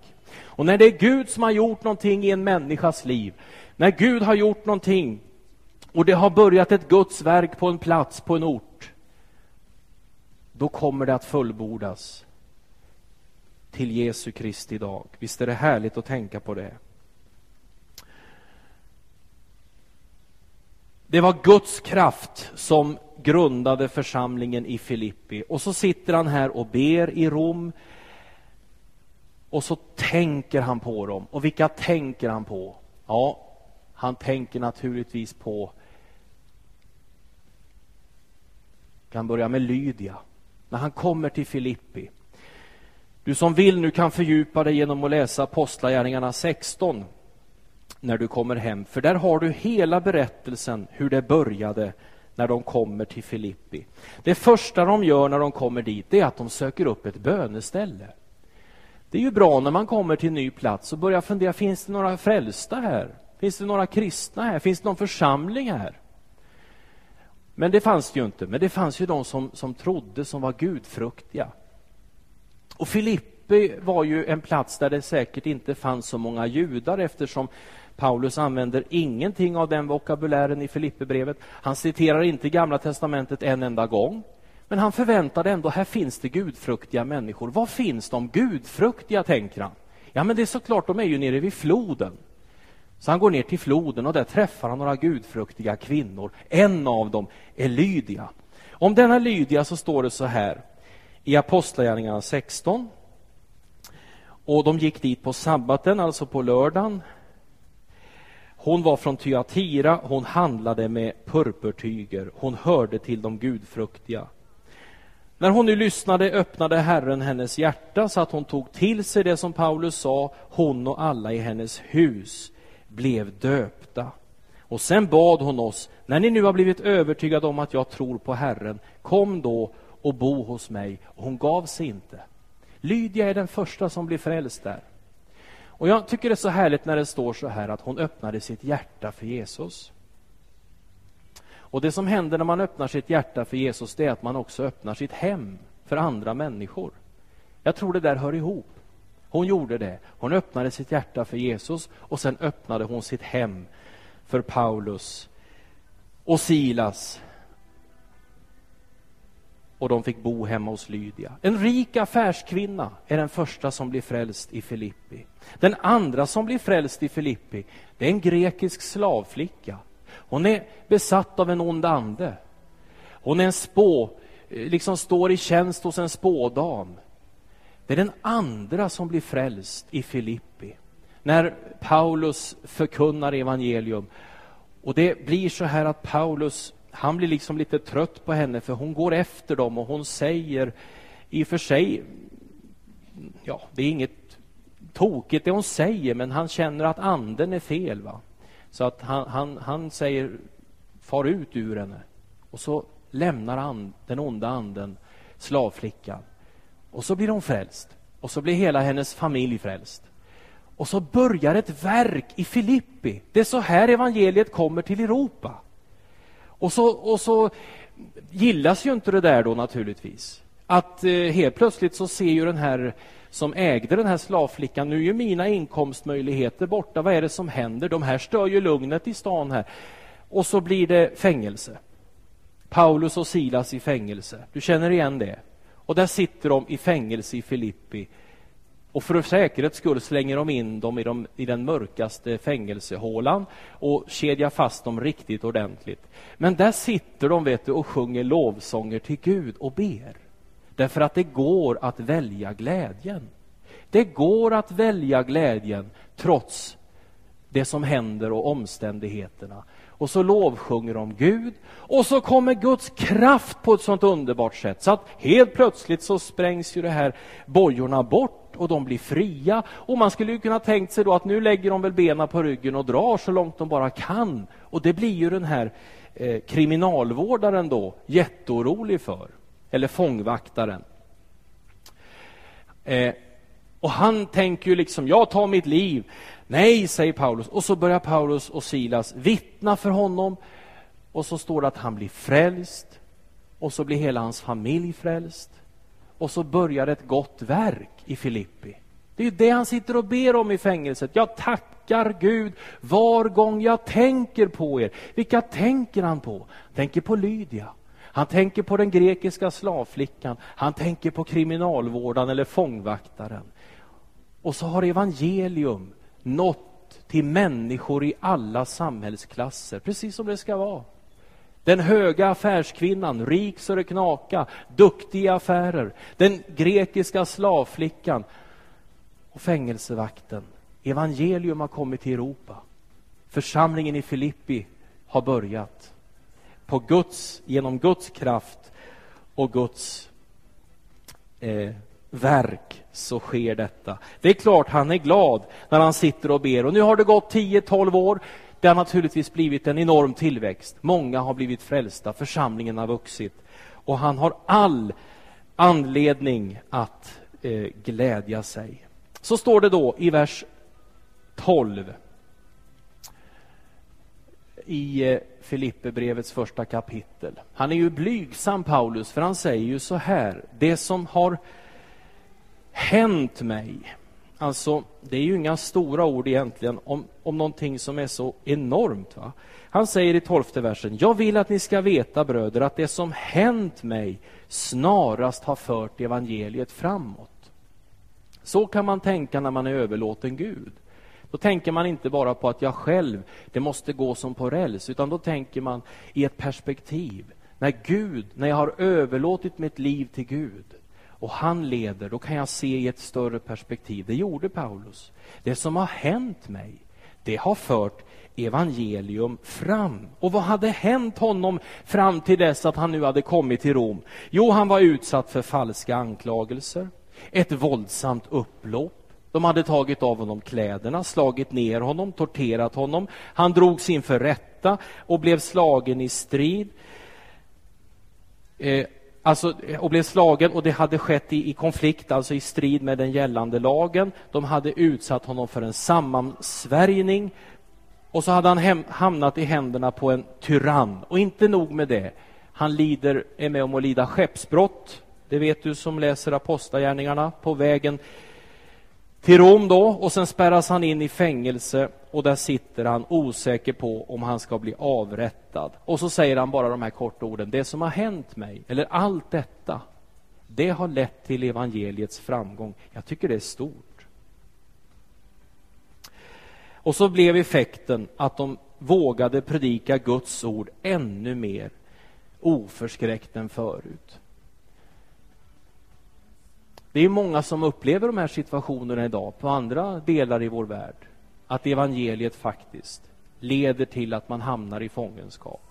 C: Och när det är Gud som har gjort någonting i en människas liv, när Gud har gjort någonting och det har börjat ett Guds verk på en plats, på en ort, då kommer det att fullbordas till Jesu Kristi dag. Visst är det härligt att tänka på det? Det var Guds kraft som grundade församlingen i Filippi. Och så sitter han här och ber i Rom. Och så tänker han på dem. Och vilka tänker han på? Ja, han tänker naturligtvis på kan börja med Lydia. När han kommer till Filippi. Du som vill nu kan fördjupa dig genom att läsa Apostlagärningarna 16 när du kommer hem, för där har du hela berättelsen hur det började när de kommer till Filippi. Det första de gör när de kommer dit är att de söker upp ett böneställe. Det är ju bra när man kommer till en ny plats och börjar fundera, finns det några frälsta här? Finns det några kristna här? Finns det någon församling här? Men det fanns det ju inte, men det fanns ju de som, som trodde, som var gudfruktiga. Och Filippi var ju en plats där det säkert inte fanns så många judar eftersom Paulus använder ingenting av den vokabulären i Filipperbrevet. Han citerar inte Gamla testamentet en enda gång. Men han förväntade ändå, här finns det gudfruktiga människor. Var finns de gudfruktiga, tänker han. Ja, men det är såklart, de är ju nere vid floden. Så han går ner till floden och där träffar han några gudfruktiga kvinnor. En av dem är Lydia. Om denna Lydia så står det så här i Apostlagärningarna 16. Och de gick dit på sabbaten, alltså på lördagen. Hon var från Thyatira, hon handlade med purpurtyger, hon hörde till de gudfruktiga. När hon nu lyssnade öppnade Herren hennes hjärta så att hon tog till sig det som Paulus sa, hon och alla i hennes hus blev döpta. Och sen bad hon oss, när ni nu har blivit övertygade om att jag tror på Herren, kom då och bo hos mig. Och hon gav sig inte. Lydia är den första som blir frälst där. Och jag tycker det är så härligt när det står så här att hon öppnade sitt hjärta för Jesus. Och det som händer när man öppnar sitt hjärta för Jesus, det är att man också öppnar sitt hem för andra människor. Jag tror det där hör ihop. Hon gjorde det. Hon öppnade sitt hjärta för Jesus och sen öppnade hon sitt hem för Paulus och Silas och de fick bo hemma hos Lydia. En rik affärskvinna är den första som blir frälst i Filippi. Den andra som blir frälst i Filippi, det är en grekisk slavflicka. Hon är besatt av en ond ande. Hon är en spå, eh, liksom står i tjänst hos en spådam. Det är den andra som blir frälst i Filippi. När Paulus förkunnar evangelium. Och det blir så här att Paulus han blir liksom lite trött på henne för hon går efter dem och hon säger i och för sig, ja, det är inget tokigt det hon säger, men han känner att anden är fel. Va? Så att han, han, han säger far ut ur henne. Och så lämnar han den onda anden slavflickan. Och så blir hon frälst. Och så blir hela hennes familj frälst. Och så börjar ett verk i Filippi. Det är så här evangeliet kommer till Europa. Och så, och så gillas ju inte det där då naturligtvis. Att eh, helt plötsligt så ser ju den här som ägde den här slavflickan, nu är ju mina inkomstmöjligheter borta, vad är det som händer? De här stör ju lugnet i stan här. Och så blir det fängelse. Paulus och Silas i fängelse. Du känner igen det? Och där sitter de i fängelse i Filippi. Och för säkerhets skull slänger de in dem i, de, i den mörkaste fängelsehålan och kedjar fast dem riktigt ordentligt. Men där sitter de vet du, och sjunger lovsånger till Gud och ber. Därför att det går att välja glädjen. Det går att välja glädjen trots det som händer och omständigheterna. Och så lovsjunger de Gud och så kommer Guds kraft på ett sånt underbart sätt så att helt plötsligt så sprängs ju det här bojorna bort och de blir fria. Och man skulle ju kunna tänkt sig då att nu lägger de väl benen på ryggen och drar så långt de bara kan. Och det blir ju den här eh, kriminalvårdaren då jätteorolig för eller fångvaktaren. Eh, och han tänker ju liksom, jag tar mitt liv. Nej, säger Paulus. Och så börjar Paulus och Silas vittna för honom. Och så står det att han blir frälst. Och så blir hela hans familj frälst. Och så börjar ett gott verk i Filippi. Det är ju det han sitter och ber om i fängelset. Jag tackar Gud var gång jag tänker på er. Vilka tänker han på? Tänker på Lydia. Han tänker på den grekiska slavflickan, han tänker på kriminalvårdaren eller fångvaktaren. Och så har evangelium nått till människor i alla samhällsklasser, precis som det ska vara. Den höga affärskvinnan, rik så det knaka, duktig i affärer. Den grekiska slavflickan och fängelsevakten. Evangelium har kommit till Europa. Församlingen i Filippi har börjat på Guds, genom Guds kraft och Guds eh, verk så sker detta. Det är klart han är glad när han sitter och ber. Och nu har det gått 10-12 år. Det har naturligtvis blivit en enorm tillväxt. Många har blivit frälsta, församlingen har vuxit. Och han har all anledning att eh, glädja sig. Så står det då i vers 12 i eh, Filipperbrevets första kapitel. Han är ju blygsam, Paulus, för han säger ju så här. Det som har hänt mig, alltså det är ju inga stora ord egentligen om, om någonting som är så enormt. Va? Han säger i tolfte versen, jag vill att ni ska veta bröder att det som hänt mig snarast har fört evangeliet framåt. Så kan man tänka när man är överlåten Gud. Då tänker man inte bara på att jag själv, det måste gå som på räls, utan då tänker man i ett perspektiv. När Gud, när jag har överlåtit mitt liv till Gud och han leder, då kan jag se i ett större perspektiv. Det gjorde Paulus. Det som har hänt mig, det har fört evangelium fram. Och vad hade hänt honom fram till dess att han nu hade kommit till Rom? Jo, han var utsatt för falska anklagelser, ett våldsamt upplopp, de hade tagit av honom kläderna, slagit ner honom, torterat honom. Han drogs inför rätta och blev slagen i strid. Eh, alltså, och blev slagen, och det hade skett i, i konflikt, alltså i strid med den gällande lagen. De hade utsatt honom för en sammansvärjning och så hade han hem, hamnat i händerna på en tyrann. Och inte nog med det, han lider, är med om att lida skeppsbrott. Det vet du som läser Apostlagärningarna på vägen till Rom då och sen spärras han in i fängelse och där sitter han osäker på om han ska bli avrättad. Och så säger han bara de här korta orden. Det som har hänt mig, eller allt detta, det har lett till evangeliets framgång. Jag tycker det är stort. Och så blev effekten att de vågade predika Guds ord ännu mer oförskräckt än förut. Det är många som upplever de här situationerna idag på andra delar i vår värld. Att evangeliet faktiskt leder till att man hamnar i fångenskap.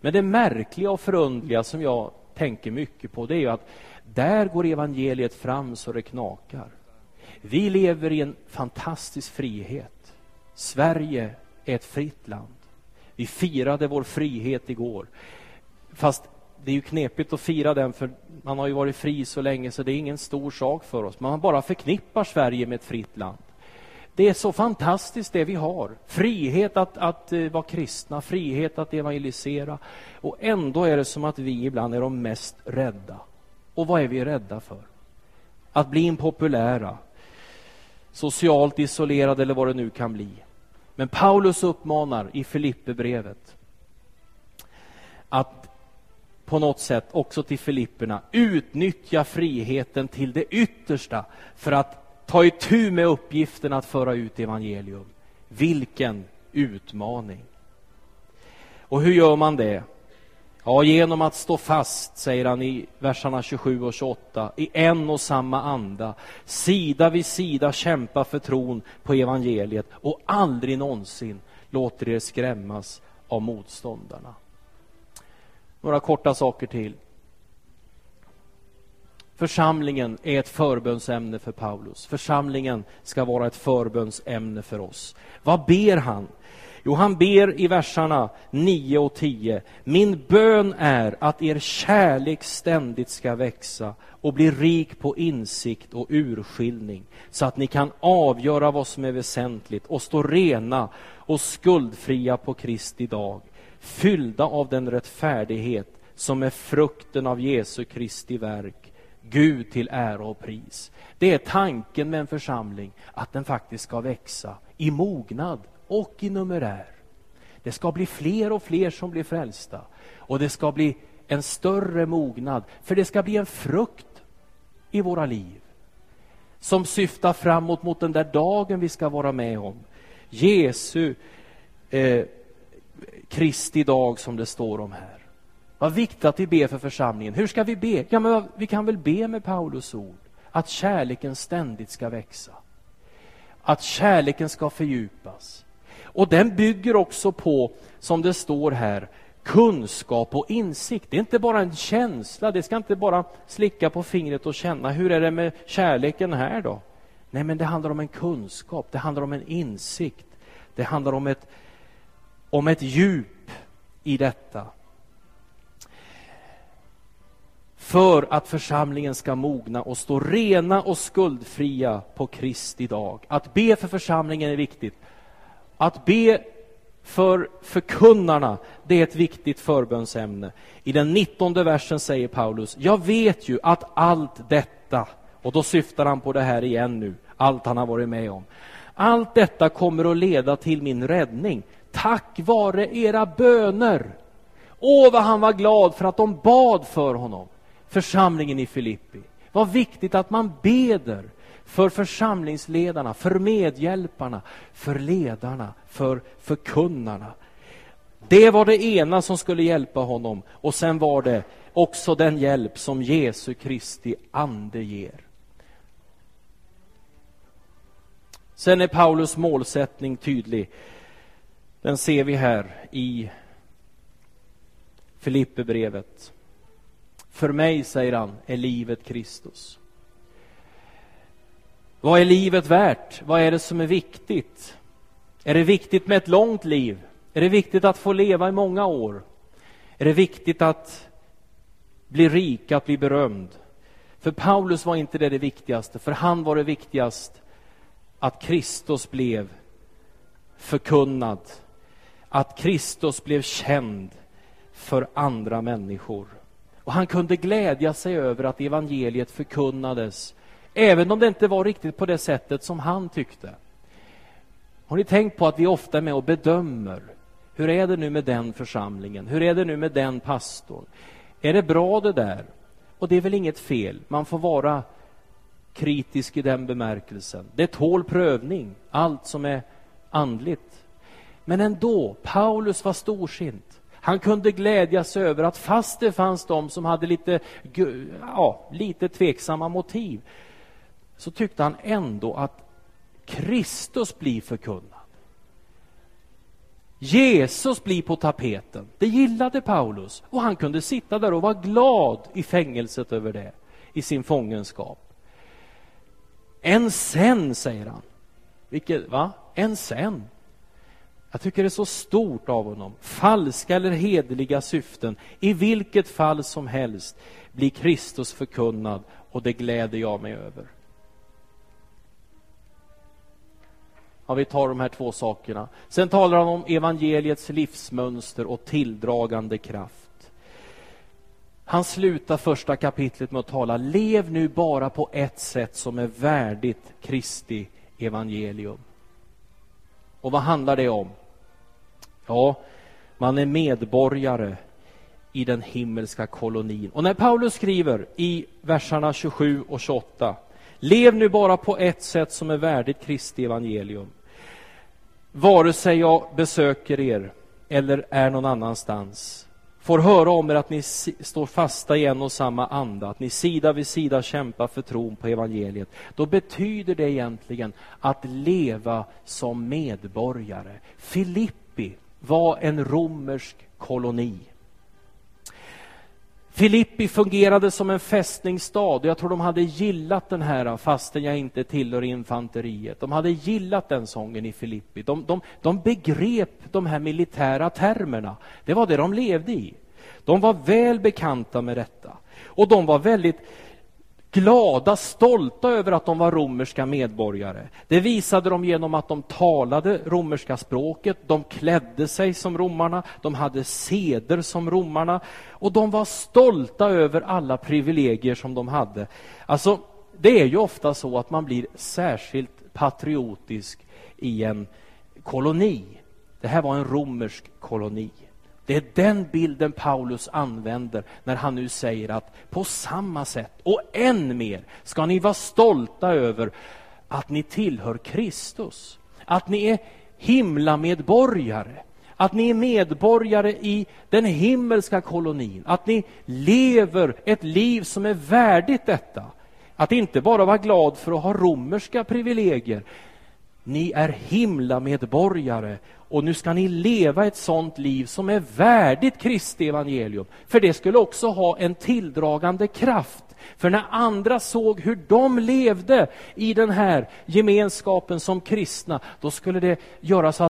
C: Men det märkliga och förundliga som jag tänker mycket på det är ju att där går evangeliet fram så det knakar. Vi lever i en fantastisk frihet. Sverige är ett fritt land. Vi firade vår frihet igår. Fast det är ju knepigt att fira den för man har ju varit fri så länge så det är ingen stor sak för oss. Man bara förknippar Sverige med ett fritt land. Det är så fantastiskt det vi har. Frihet att, att eh, vara kristna, frihet att evangelisera. Och ändå är det som att vi ibland är de mest rädda. Och vad är vi rädda för? Att bli impopulära, socialt isolerade eller vad det nu kan bli. Men Paulus uppmanar i Filipperbrevet att på något sätt också till Filipperna utnyttja friheten till det yttersta för att ta itu med uppgiften att föra ut evangelium. Vilken utmaning! Och hur gör man det? Ja, genom att stå fast, säger han i verserna 27 och 28, i en och samma anda, sida vid sida kämpa för tron på evangeliet och aldrig någonsin låter er skrämmas av motståndarna. Några korta saker till. Församlingen är ett förbönsämne för Paulus. Församlingen ska vara ett förbönsämne för oss. Vad ber han? Jo, han ber i verserna 9 och 10. Min bön är att er kärlek ständigt ska växa och bli rik på insikt och urskiljning så att ni kan avgöra vad som är väsentligt och stå rena och skuldfria på Kristi dag fyllda av den rättfärdighet som är frukten av Jesu Kristi verk, Gud till ära och pris. Det är tanken med en församling, att den faktiskt ska växa i mognad och i numerär. Det ska bli fler och fler som blir frälsta och det ska bli en större mognad, för det ska bli en frukt i våra liv som syftar framåt mot den där dagen vi ska vara med om. Jesu eh, Kristi dag som det står om här. Vad viktigt att vi ber för församlingen. Hur ska vi be? Ja, men vi kan väl be med Paulus ord. Att kärleken ständigt ska växa. Att kärleken ska fördjupas. Och den bygger också på, som det står här, kunskap och insikt. Det är inte bara en känsla, det ska inte bara slicka på fingret och känna. Hur är det med kärleken här då? Nej, men det handlar om en kunskap, det handlar om en insikt. Det handlar om ett, om ett djup i detta. För att församlingen ska mogna och stå rena och skuldfria på Kristi dag. Att be för församlingen är viktigt. Att be för förkunnarna, det är ett viktigt förbönsämne. I den nittonde versen säger Paulus, jag vet ju att allt detta, och då syftar han på det här igen nu, allt han har varit med om. Allt detta kommer att leda till min räddning tack vare era böner. Åh, vad han var glad för att de bad för honom, församlingen i Filippi. Vad viktigt att man beder för församlingsledarna, för medhjälparna, för ledarna, för förkunnarna. Det var det ena som skulle hjälpa honom och sen var det också den hjälp som Jesu Kristi ande ger. Sen är Paulus målsättning tydlig. Den ser vi här i Filipperbrevet. För mig, säger han, är livet Kristus. Vad är livet värt? Vad är det som är viktigt? Är det viktigt med ett långt liv? Är det viktigt att få leva i många år? Är det viktigt att bli rik, att bli berömd? För Paulus var inte det det viktigaste. För han var det viktigast att Kristus blev förkunnad att Kristus blev känd för andra människor. Och han kunde glädja sig över att evangeliet förkunnades, även om det inte var riktigt på det sättet som han tyckte. Har ni tänkt på att vi ofta är med och bedömer? Hur är det nu med den församlingen? Hur är det nu med den pastorn? Är det bra det där? Och det är väl inget fel, man får vara kritisk i den bemärkelsen. Det tål prövning, allt som är andligt. Men ändå, Paulus var storsint. Han kunde glädjas över att fast det fanns de som hade lite, ja, lite tveksamma motiv, så tyckte han ändå att Kristus blir förkunnad. Jesus blir på tapeten. Det gillade Paulus och han kunde sitta där och vara glad i fängelset över det, i sin fångenskap. Än sen, säger han. Vilket, va? Än sen. Jag tycker det är så stort av honom. Falska eller hederliga syften, i vilket fall som helst blir Kristus förkunnad och det gläder jag mig över. Ja, vi tar de här två sakerna. Sen talar han om evangeliets livsmönster och tilldragande kraft. Han slutar första kapitlet med att tala, lev nu bara på ett sätt som är värdigt Kristi evangelium. Och vad handlar det om? Ja, man är medborgare i den himmelska kolonin. Och när Paulus skriver i verserna 27 och 28 Lev nu bara på ett sätt som är värdigt Kristi evangelium. Vare sig jag besöker er eller är någon annanstans får höra om er att ni står fasta i en och samma anda, att ni sida vid sida kämpar för tron på evangeliet. Då betyder det egentligen att leva som medborgare. Filippi var en romersk koloni. Filippi fungerade som en fästningsstad jag tror de hade gillat den här fastän jag inte tillhör infanteriet. De hade gillat den sången i Filippi. De, de, de begrep de här militära termerna. Det var det de levde i. De var väl bekanta med detta. Och de var väldigt glada, stolta över att de var romerska medborgare. Det visade de genom att de talade romerska språket, de klädde sig som romarna, de hade seder som romarna och de var stolta över alla privilegier som de hade. Alltså, det är ju ofta så att man blir särskilt patriotisk i en koloni. Det här var en romersk koloni. Det är den bilden Paulus använder när han nu säger att på samma sätt och än mer ska ni vara stolta över att ni tillhör Kristus. Att ni är himlamedborgare. Att ni är medborgare i den himmelska kolonin. Att ni lever ett liv som är värdigt detta. Att inte bara vara glad för att ha romerska privilegier. Ni är himlamedborgare och nu ska ni leva ett sånt liv som är värdigt Kristi evangelium. För det skulle också ha en tilldragande kraft. För när andra såg hur de levde i den här gemenskapen som kristna, då skulle det göra så